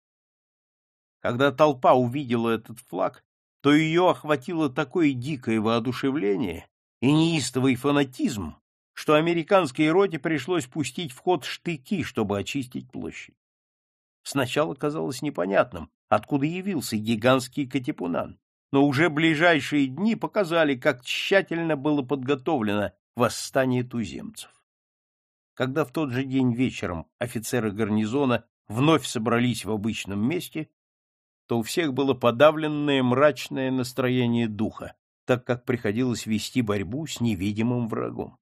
Когда толпа увидела этот флаг, то ее охватило такое дикое воодушевление и неистовый фанатизм, что американской роте пришлось пустить в ход штыки, чтобы очистить площадь. Сначала казалось непонятным, откуда явился гигантский Катипунан, но уже ближайшие дни показали, как тщательно было подготовлено восстание туземцев. Когда в тот же день вечером офицеры гарнизона вновь собрались в обычном месте, то у всех было подавленное мрачное настроение духа, так как приходилось вести борьбу с невидимым врагом.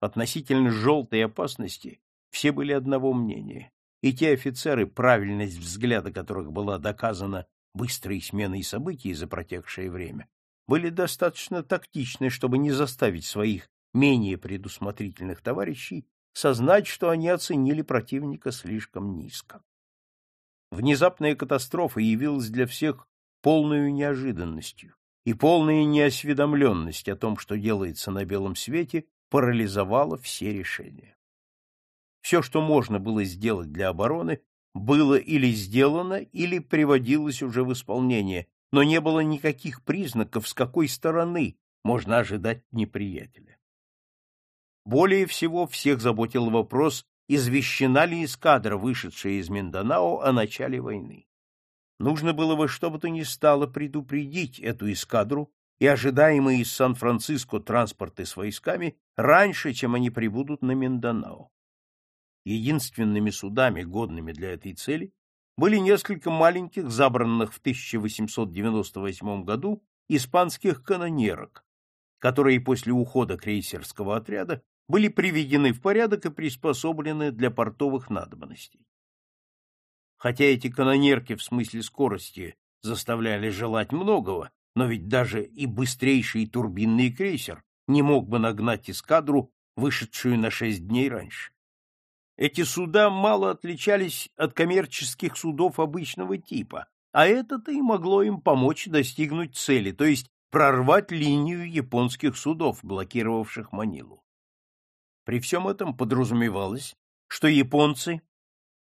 Относительно желтой опасности все были одного мнения, и те офицеры, правильность взгляда которых была доказана быстрой сменой событий за протекшее время, были достаточно тактичны, чтобы не заставить своих менее предусмотрительных товарищей сознать, что они оценили противника слишком низко. Внезапная катастрофа явилась для всех полной неожиданностью, и полная неосведомленность о том, что делается на белом свете, парализовала все решения. Все, что можно было сделать для обороны, было или сделано, или приводилось уже в исполнение, но не было никаких признаков, с какой стороны можно ожидать неприятеля. Более всего всех заботил вопрос извещена ли эскадра, вышедшая из Минданао, о начале войны. Нужно было во что бы то ни стало предупредить эту эскадру и ожидаемые из Сан-Франциско транспорты с войсками раньше, чем они прибудут на Минданао. Единственными судами, годными для этой цели, были несколько маленьких, забранных в 1898 году, испанских канонерок, которые после ухода крейсерского отряда были приведены в порядок и приспособлены для портовых надобностей. Хотя эти канонерки в смысле скорости заставляли желать многого, но ведь даже и быстрейший турбинный крейсер не мог бы нагнать эскадру, вышедшую на шесть дней раньше. Эти суда мало отличались от коммерческих судов обычного типа, а это-то и могло им помочь достигнуть цели, то есть прорвать линию японских судов, блокировавших Манилу. При всем этом подразумевалось, что японцы,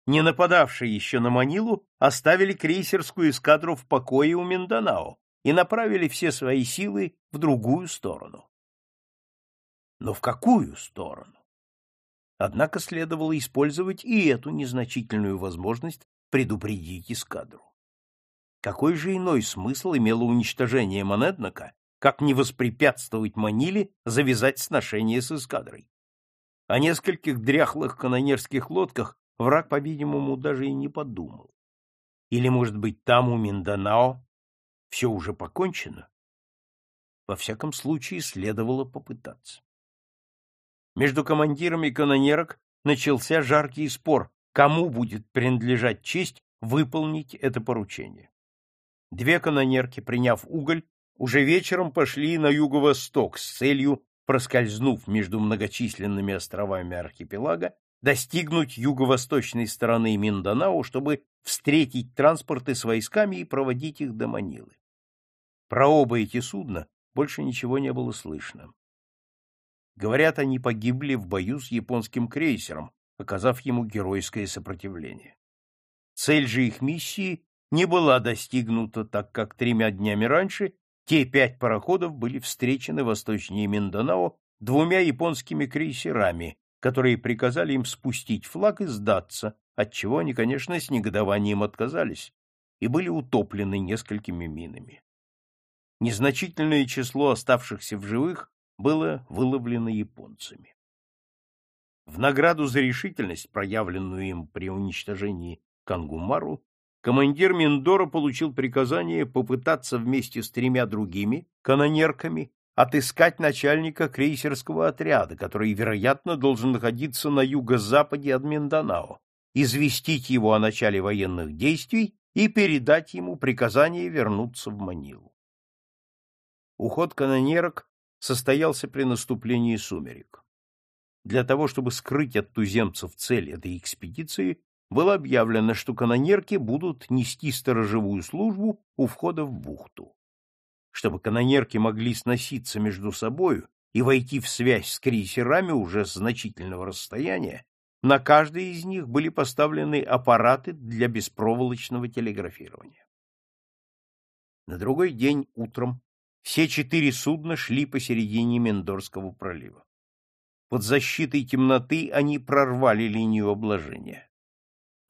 не нападавшие еще на Манилу, оставили крейсерскую эскадру в покое у Минданао и направили все свои силы в другую сторону. Но в какую сторону? Однако следовало использовать и эту незначительную возможность предупредить эскадру. Какой же иной смысл имело уничтожение Монеднока, как не воспрепятствовать Маниле завязать сношение с эскадрой? О нескольких дряхлых канонерских лодках враг, по-видимому, даже и не подумал. Или, может быть, там, у Минданао, все уже покончено? Во всяком случае, следовало попытаться. Между командирами канонерок начался жаркий спор, кому будет принадлежать честь выполнить это поручение. Две канонерки, приняв уголь, уже вечером пошли на юго-восток с целью, проскользнув между многочисленными островами архипелага, достигнуть юго-восточной стороны Минданао, чтобы встретить транспорты с войсками и проводить их до Манилы. Про оба эти судна больше ничего не было слышно. Говорят, они погибли в бою с японским крейсером, оказав ему геройское сопротивление. Цель же их миссии не была достигнута, так как тремя днями раньше те пять пароходов были встречены восточнее Минданао двумя японскими крейсерами, которые приказали им спустить флаг и сдаться, отчего они, конечно, с негодованием отказались и были утоплены несколькими минами. Незначительное число оставшихся в живых было выловлено японцами. В награду за решительность, проявленную им при уничтожении Кангумару, командир Миндора получил приказание попытаться вместе с тремя другими канонерками отыскать начальника крейсерского отряда, который, вероятно, должен находиться на юго-западе от Минданао, известить его о начале военных действий и передать ему приказание вернуться в Манилу. Уход канонерок состоялся при наступлении сумерек. Для того, чтобы скрыть от туземцев цель этой экспедиции, было объявлено, что канонерки будут нести сторожевую службу у входа в бухту. Чтобы канонерки могли сноситься между собою и войти в связь с крейсерами уже с значительного расстояния, на каждой из них были поставлены аппараты для беспроволочного телеграфирования. На другой день утром все четыре судна шли посередине Мендорского пролива. Под защитой темноты они прорвали линию обложения.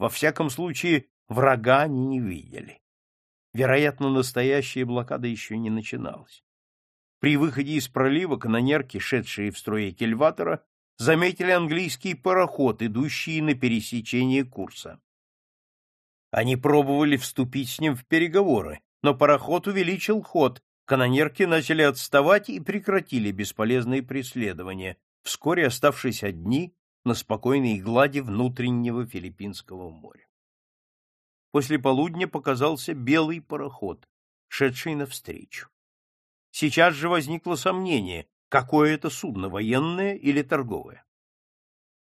Во всяком случае, врага они не видели. Вероятно, настоящая блокада еще не начиналась. При выходе из пролива канонерки, шедшие в строе кельватора, заметили английский пароход, идущий на пересечение курса. Они пробовали вступить с ним в переговоры, но пароход увеличил ход, канонерки начали отставать и прекратили бесполезные преследования, вскоре оставшись одни на спокойной глади внутреннего Филиппинского моря. После полудня показался белый пароход, шедший навстречу. Сейчас же возникло сомнение, какое это судно, военное или торговое.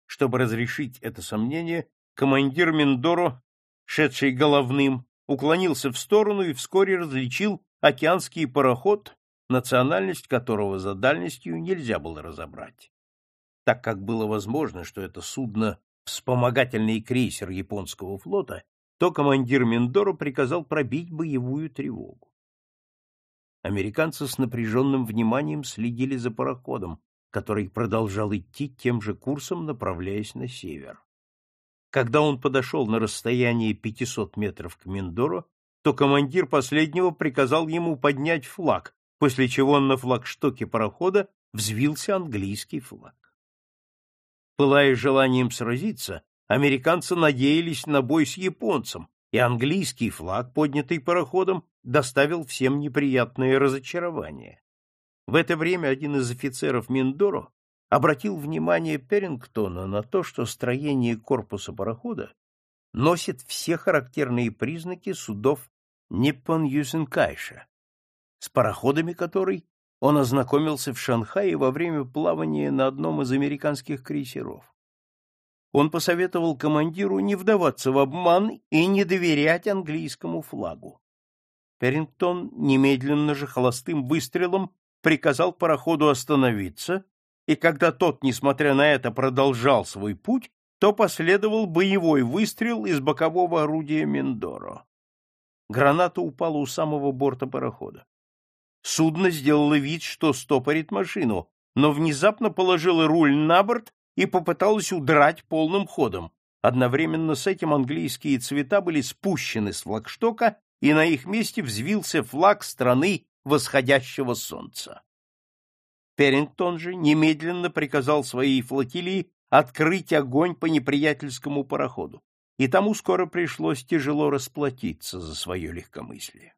Чтобы разрешить это сомнение, командир Миндоро, шедший головным, уклонился в сторону и вскоре различил океанский пароход, национальность которого за дальностью нельзя было разобрать. Так как было возможно, что это судно — вспомогательный крейсер японского флота, то командир Миндоро приказал пробить боевую тревогу. Американцы с напряженным вниманием следили за пароходом, который продолжал идти тем же курсом, направляясь на север. Когда он подошел на расстояние 500 метров к Миндоро, то командир последнего приказал ему поднять флаг, после чего на флагштоке парохода взвился английский флаг. Пылая желанием сразиться, американцы надеялись на бой с японцем, и английский флаг, поднятый пароходом, доставил всем неприятное разочарование. В это время один из офицеров Миндоро обратил внимание Перингтона на то, что строение корпуса парохода носит все характерные признаки судов Ниппон Юсенкайша, с пароходами которой он ознакомился в Шанхае во время плавания на одном из американских крейсеров. Он посоветовал командиру не вдаваться в обман и не доверять английскому флагу. Перрингтон немедленно же холостым выстрелом приказал пароходу остановиться, и когда тот, несмотря на это, продолжал свой путь, то последовал боевой выстрел из бокового орудия Миндоро. Граната упала у самого борта парохода. Судно сделало вид, что стопорит машину, но внезапно положило руль на борт и попыталось удрать полным ходом. Одновременно с этим английские цвета были спущены с флагштока, и на их месте взвился флаг страны восходящего солнца. Перрингтон же немедленно приказал своей флотилии открыть огонь по неприятельскому пароходу, и тому скоро пришлось тяжело расплатиться за свое легкомыслие.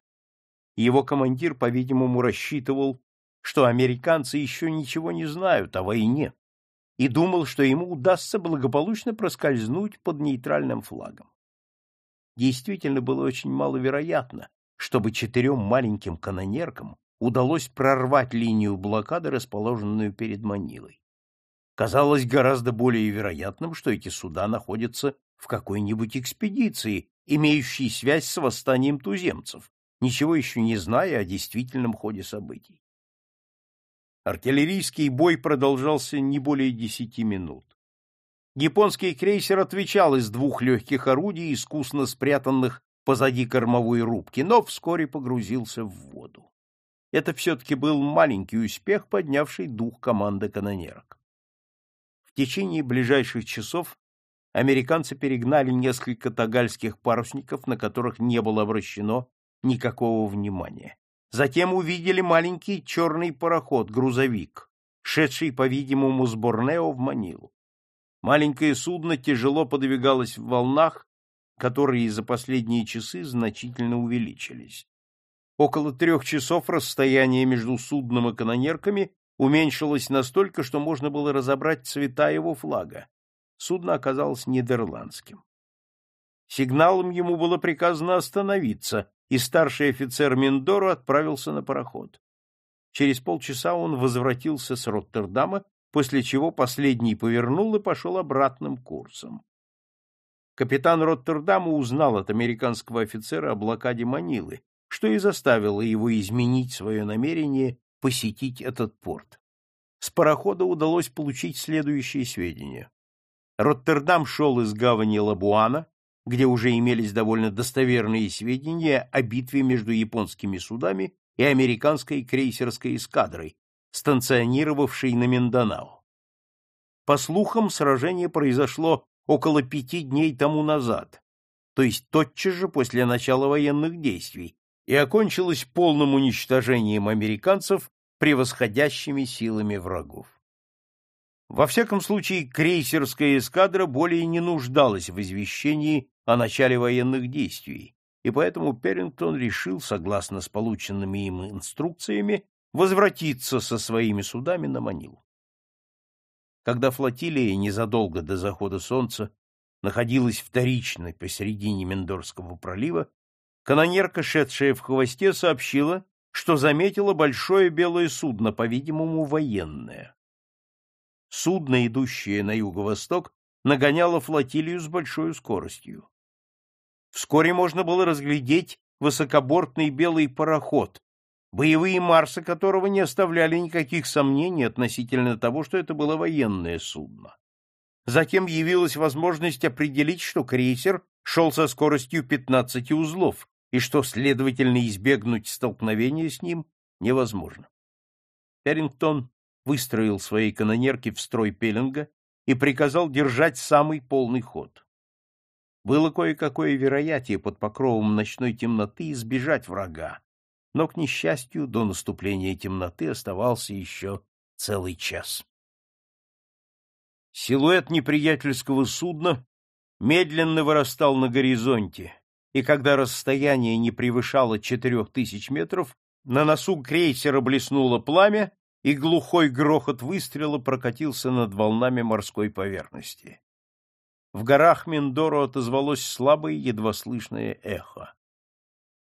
Его командир, по-видимому, рассчитывал, что американцы еще ничего не знают о войне, и думал, что ему удастся благополучно проскользнуть под нейтральным флагом. Действительно было очень маловероятно, чтобы четырем маленьким канонеркам удалось прорвать линию блокады, расположенную перед Манилой. Казалось гораздо более вероятным, что эти суда находятся в какой-нибудь экспедиции, имеющей связь с восстанием туземцев, ничего еще не зная о действительном ходе событий. Артиллерийский бой продолжался не более десяти минут. Японский крейсер отвечал из двух легких орудий, искусно спрятанных позади кормовой рубки, но вскоре погрузился в воду. Это все-таки был маленький успех, поднявший дух команды канонерок. В течение ближайших часов американцы перегнали несколько тагальских парусников, на которых не было обращено никакого внимания. Затем увидели маленький черный пароход, грузовик, шедший, по-видимому, с Борнео в Манилу. Маленькое судно тяжело подвигалось в волнах, которые за последние часы значительно увеличились. Около трех часов расстояние между судном и канонерками уменьшилось настолько, что можно было разобрать цвета его флага. Судно оказалось нидерландским. Сигналом ему было приказано остановиться, и старший офицер Миндоро отправился на пароход. Через полчаса он возвратился с Роттердама, после чего последний повернул и пошел обратным курсом. Капитан Роттердама узнал от американского офицера о блокаде Манилы, что и заставило его изменить свое намерение посетить этот порт. С парохода удалось получить следующие сведения. Роттердам шел из гавани Лабуана, где уже имелись довольно достоверные сведения о битве между японскими судами и американской крейсерской эскадрой, станционировавшей на Минданао. По слухам, сражение произошло около пяти дней тому назад, то есть тотчас же после начала военных действий, и окончилось полным уничтожением американцев превосходящими силами врагов. Во всяком случае, крейсерская эскадра более не нуждалась в извещении о начале военных действий, и поэтому Перрингтон решил, согласно с полученными им инструкциями, возвратиться со своими судами на Манилу. Когда флотилия незадолго до захода солнца находилась вторично посередине Мендорского пролива, канонерка, шедшая в хвосте, сообщила, что заметила большое белое судно, по-видимому, военное. Судно, идущее на юго-восток, нагоняло флотилию с большой скоростью. Вскоре можно было разглядеть высокобортный белый пароход, боевые Марсы которого не оставляли никаких сомнений относительно того, что это было военное судно. Затем явилась возможность определить, что крейсер шел со скоростью 15 узлов, и что, следовательно, избегнуть столкновения с ним невозможно. Перрингтон выстроил свои канонерки в строй пеленга и приказал держать самый полный ход. Было кое-какое вероятие под покровом ночной темноты избежать врага, но, к несчастью, до наступления темноты оставался еще целый час. Силуэт неприятельского судна медленно вырастал на горизонте, и когда расстояние не превышало четырех тысяч метров, на носу крейсера блеснуло пламя, и глухой грохот выстрела прокатился над волнами морской поверхности. В горах Миндоро отозвалось слабое, едва слышное эхо.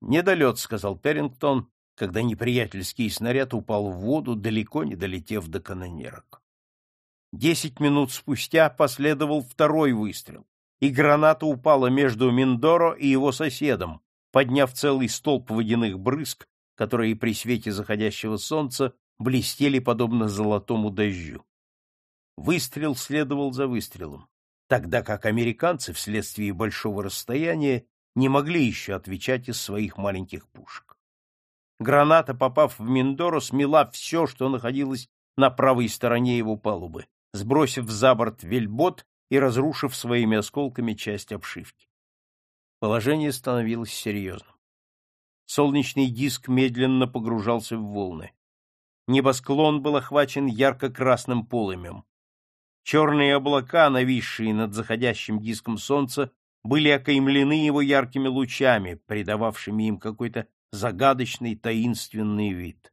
«Недолет», — сказал Перрингтон, когда неприятельский снаряд упал в воду, далеко не долетев до канонерок. Десять минут спустя последовал второй выстрел, и граната упала между Миндоро и его соседом, подняв целый столб водяных брызг, которые при свете заходящего солнца блестели подобно золотому дождю. Выстрел следовал за выстрелом тогда как американцы вследствие большого расстояния не могли еще отвечать из своих маленьких пушек. Граната, попав в Миндоро, смела все, что находилось на правой стороне его палубы, сбросив за борт вельбот и разрушив своими осколками часть обшивки. Положение становилось серьезным. Солнечный диск медленно погружался в волны. Небосклон был охвачен ярко-красным полымем. Черные облака, нависшие над заходящим диском солнца, были окаймлены его яркими лучами, придававшими им какой-то загадочный таинственный вид.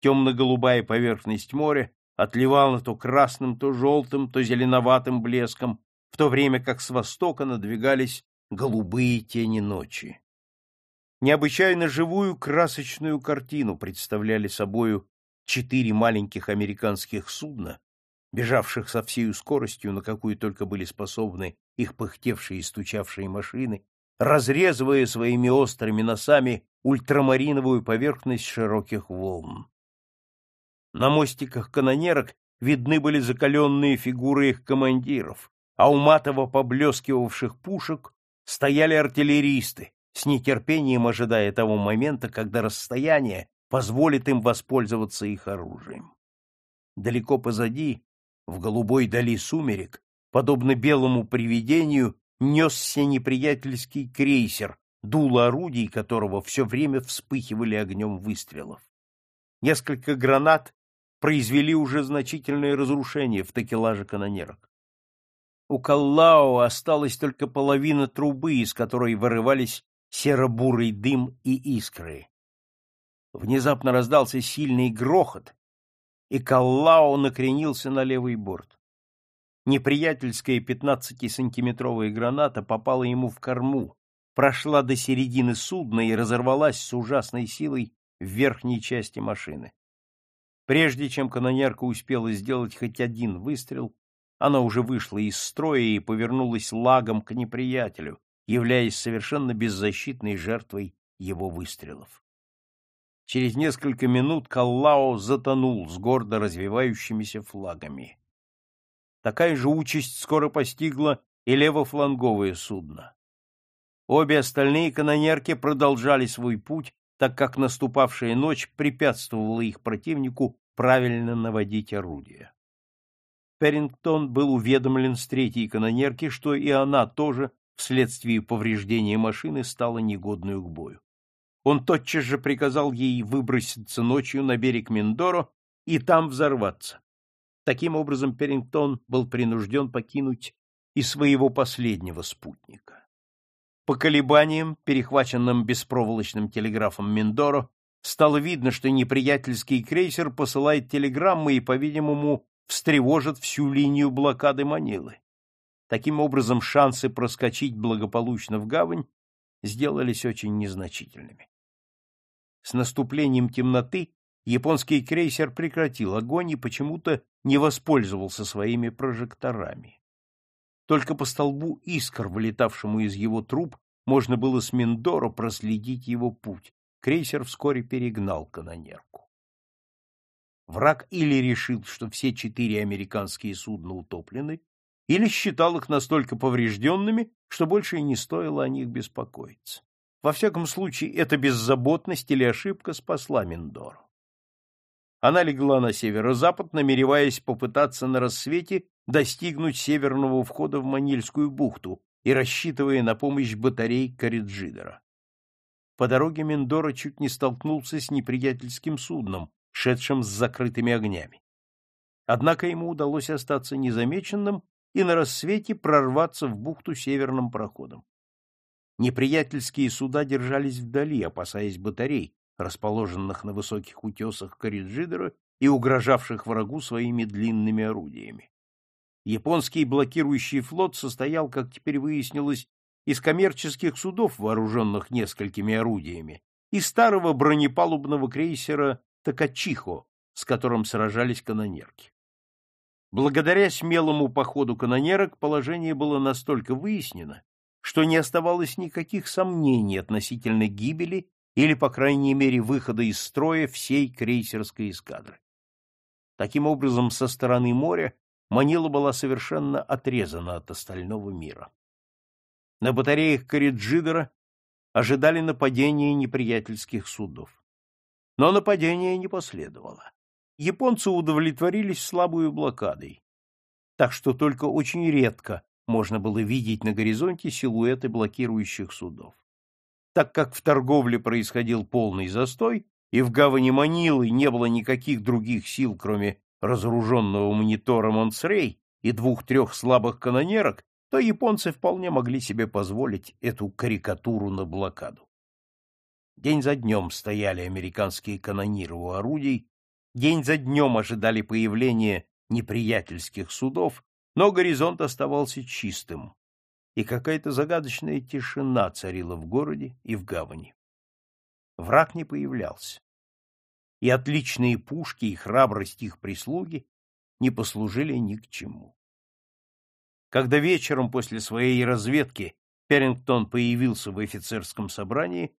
темно-голубая поверхность моря отливала то красным, то желтым, то зеленоватым блеском, в то время как с востока надвигались голубые тени ночи. Необычайно живую красочную картину представляли собою четыре маленьких американских судна, бежавших со всей скоростью, на какую только были способны их пыхтевшие и стучавшие машины, разрезывая своими острыми носами ультрамариновую поверхность широких волн. На мостиках канонерок видны были закаленные фигуры их командиров, а у матово поблескивавших пушек стояли артиллеристы, с нетерпением ожидая того момента, когда расстояние позволит им воспользоваться их оружием. Далеко позади, в голубой дали сумерек, подобно белому привидению, несся неприятельский крейсер, дуло орудий которого все время вспыхивали огнем выстрелов. Несколько гранат произвели уже значительное разрушение в такелаже канонерок. У Каллао осталась только половина трубы, из которой вырывались серо-бурый дым и искры. Внезапно раздался сильный грохот, и Каллао накренился на левый борт. Неприятельская пятнадцатисантиметровая граната попала ему в корму, прошла до середины судна и разорвалась с ужасной силой в верхней части машины. Прежде чем канонерка успела сделать хоть один выстрел, она уже вышла из строя и повернулась лагом к неприятелю, являясь совершенно беззащитной жертвой его выстрелов. Через несколько минут Каллао затонул с гордо развивающимися флагами. Такая же участь скоро постигла и левофланговое судно. Обе остальные канонерки продолжали свой путь, так как наступавшая ночь препятствовала их противнику правильно наводить орудия. Перрингтон был уведомлен с третьей канонерки, что и она тоже вследствие повреждения машины стала негодной к бою. Он тотчас же приказал ей выброситься ночью на берег Миндоро и там взорваться. Таким образом, Перрингтон был принужден покинуть и своего последнего спутника. По колебаниям, перехваченным беспроволочным телеграфом Миндоро, стало видно, что неприятельский крейсер посылает телеграммы и, по-видимому, встревожит всю линию блокады Манилы. Таким образом, шансы проскочить благополучно в гавань сделались очень незначительными. С наступлением темноты японский крейсер прекратил огонь и почему-то не воспользовался своими прожекторами. Только по столбу искр, вылетавшему из его труб, можно было с Миндоро проследить его путь. Крейсер вскоре перегнал канонерку. Враг или решил, что все четыре американские судна утоплены, или считал их настолько поврежденными, что больше и не стоило о них беспокоиться. Во всяком случае, эта беззаботность или ошибка спасла Миндору. Она легла на северо-запад, намереваясь попытаться на рассвете достигнуть северного входа в Манильскую бухту и рассчитывая на помощь батарей Кориджидера. По дороге Миндора чуть не столкнулся с неприятельским судном, шедшим с закрытыми огнями. Однако ему удалось остаться незамеченным и на рассвете прорваться в бухту северным проходом. Неприятельские суда держались вдали, опасаясь батарей, расположенных на высоких утесах Кориджидера и угрожавших врагу своими длинными орудиями. Японский блокирующий флот состоял, как теперь выяснилось, из коммерческих судов, вооруженных несколькими орудиями, и старого бронепалубного крейсера Такачихо, с которым сражались канонерки. Благодаря смелому походу канонерок положение было настолько выяснено, что не оставалось никаких сомнений относительно гибели или, по крайней мере, выхода из строя всей крейсерской эскадры. Таким образом, со стороны моря Манила была совершенно отрезана от остального мира. На батареях Кориджидера ожидали нападения неприятельских судов. Но нападения не последовало японцы удовлетворились слабой блокадой, так что только очень редко можно было видеть на горизонте силуэты блокирующих судов. Так как в торговле происходил полный застой, и в гавани Манилы не было никаких других сил, кроме разоруженного монитора Монсрей и двух-трех слабых канонерок, то японцы вполне могли себе позволить эту карикатуру на блокаду. День за днем стояли американские канониры у орудий, День за днем ожидали появления неприятельских судов, но горизонт оставался чистым, и какая-то загадочная тишина царила в городе и в гавани. Враг не появлялся, и отличные пушки и храбрость их прислуги не послужили ни к чему. Когда вечером после своей разведки Перрингтон появился в офицерском собрании,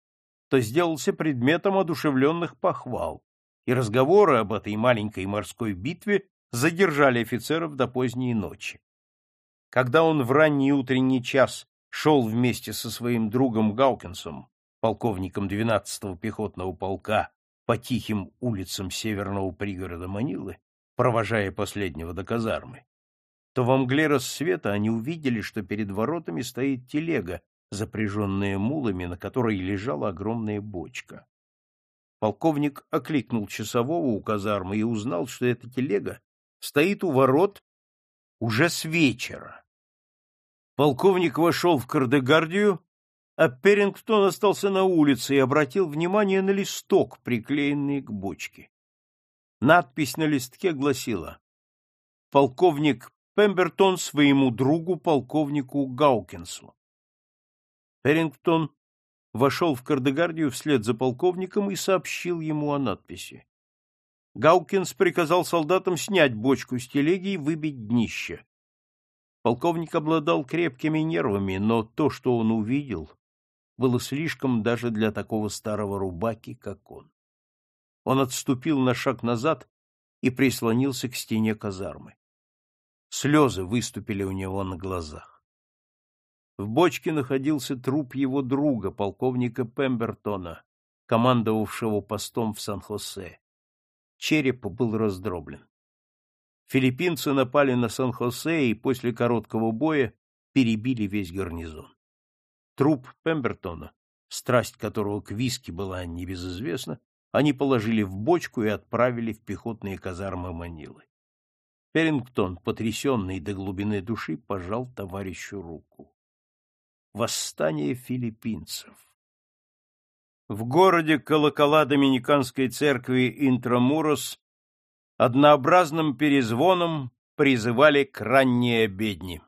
то сделался предметом одушевленных похвал, и разговоры об этой маленькой морской битве задержали офицеров до поздней ночи. Когда он в ранний утренний час шел вместе со своим другом Гаукинсом, полковником 12-го пехотного полка, по тихим улицам северного пригорода Манилы, провожая последнего до казармы, то во мгле рассвета они увидели, что перед воротами стоит телега, запряженная мулами, на которой лежала огромная бочка. Полковник окликнул часового у казармы и узнал, что эта телега стоит у ворот уже с вечера. Полковник вошел в Кардегардию, а Перрингтон остался на улице и обратил внимание на листок, приклеенный к бочке. Надпись на листке гласила «Полковник Пембертон своему другу, полковнику Гаукинсу». Перрингтон вошел в Кардегардию вслед за полковником и сообщил ему о надписи. Гаукинс приказал солдатам снять бочку с телеги и выбить днище. Полковник обладал крепкими нервами, но то, что он увидел, было слишком даже для такого старого рубаки, как он. Он отступил на шаг назад и прислонился к стене казармы. Слезы выступили у него на глазах. В бочке находился труп его друга, полковника Пембертона, командовавшего постом в Сан-Хосе череп был раздроблен. Филиппинцы напали на Сан-Хосе и после короткого боя перебили весь гарнизон. Труп Пембертона, страсть которого к виски была небезызвестна, они положили в бочку и отправили в пехотные казармы Манилы. Перрингтон, потрясенный до глубины души, пожал товарищу руку. Восстание филиппинцев. В городе колокола Доминиканской церкви Интрамурос однообразным перезвоном призывали к ранней обедне.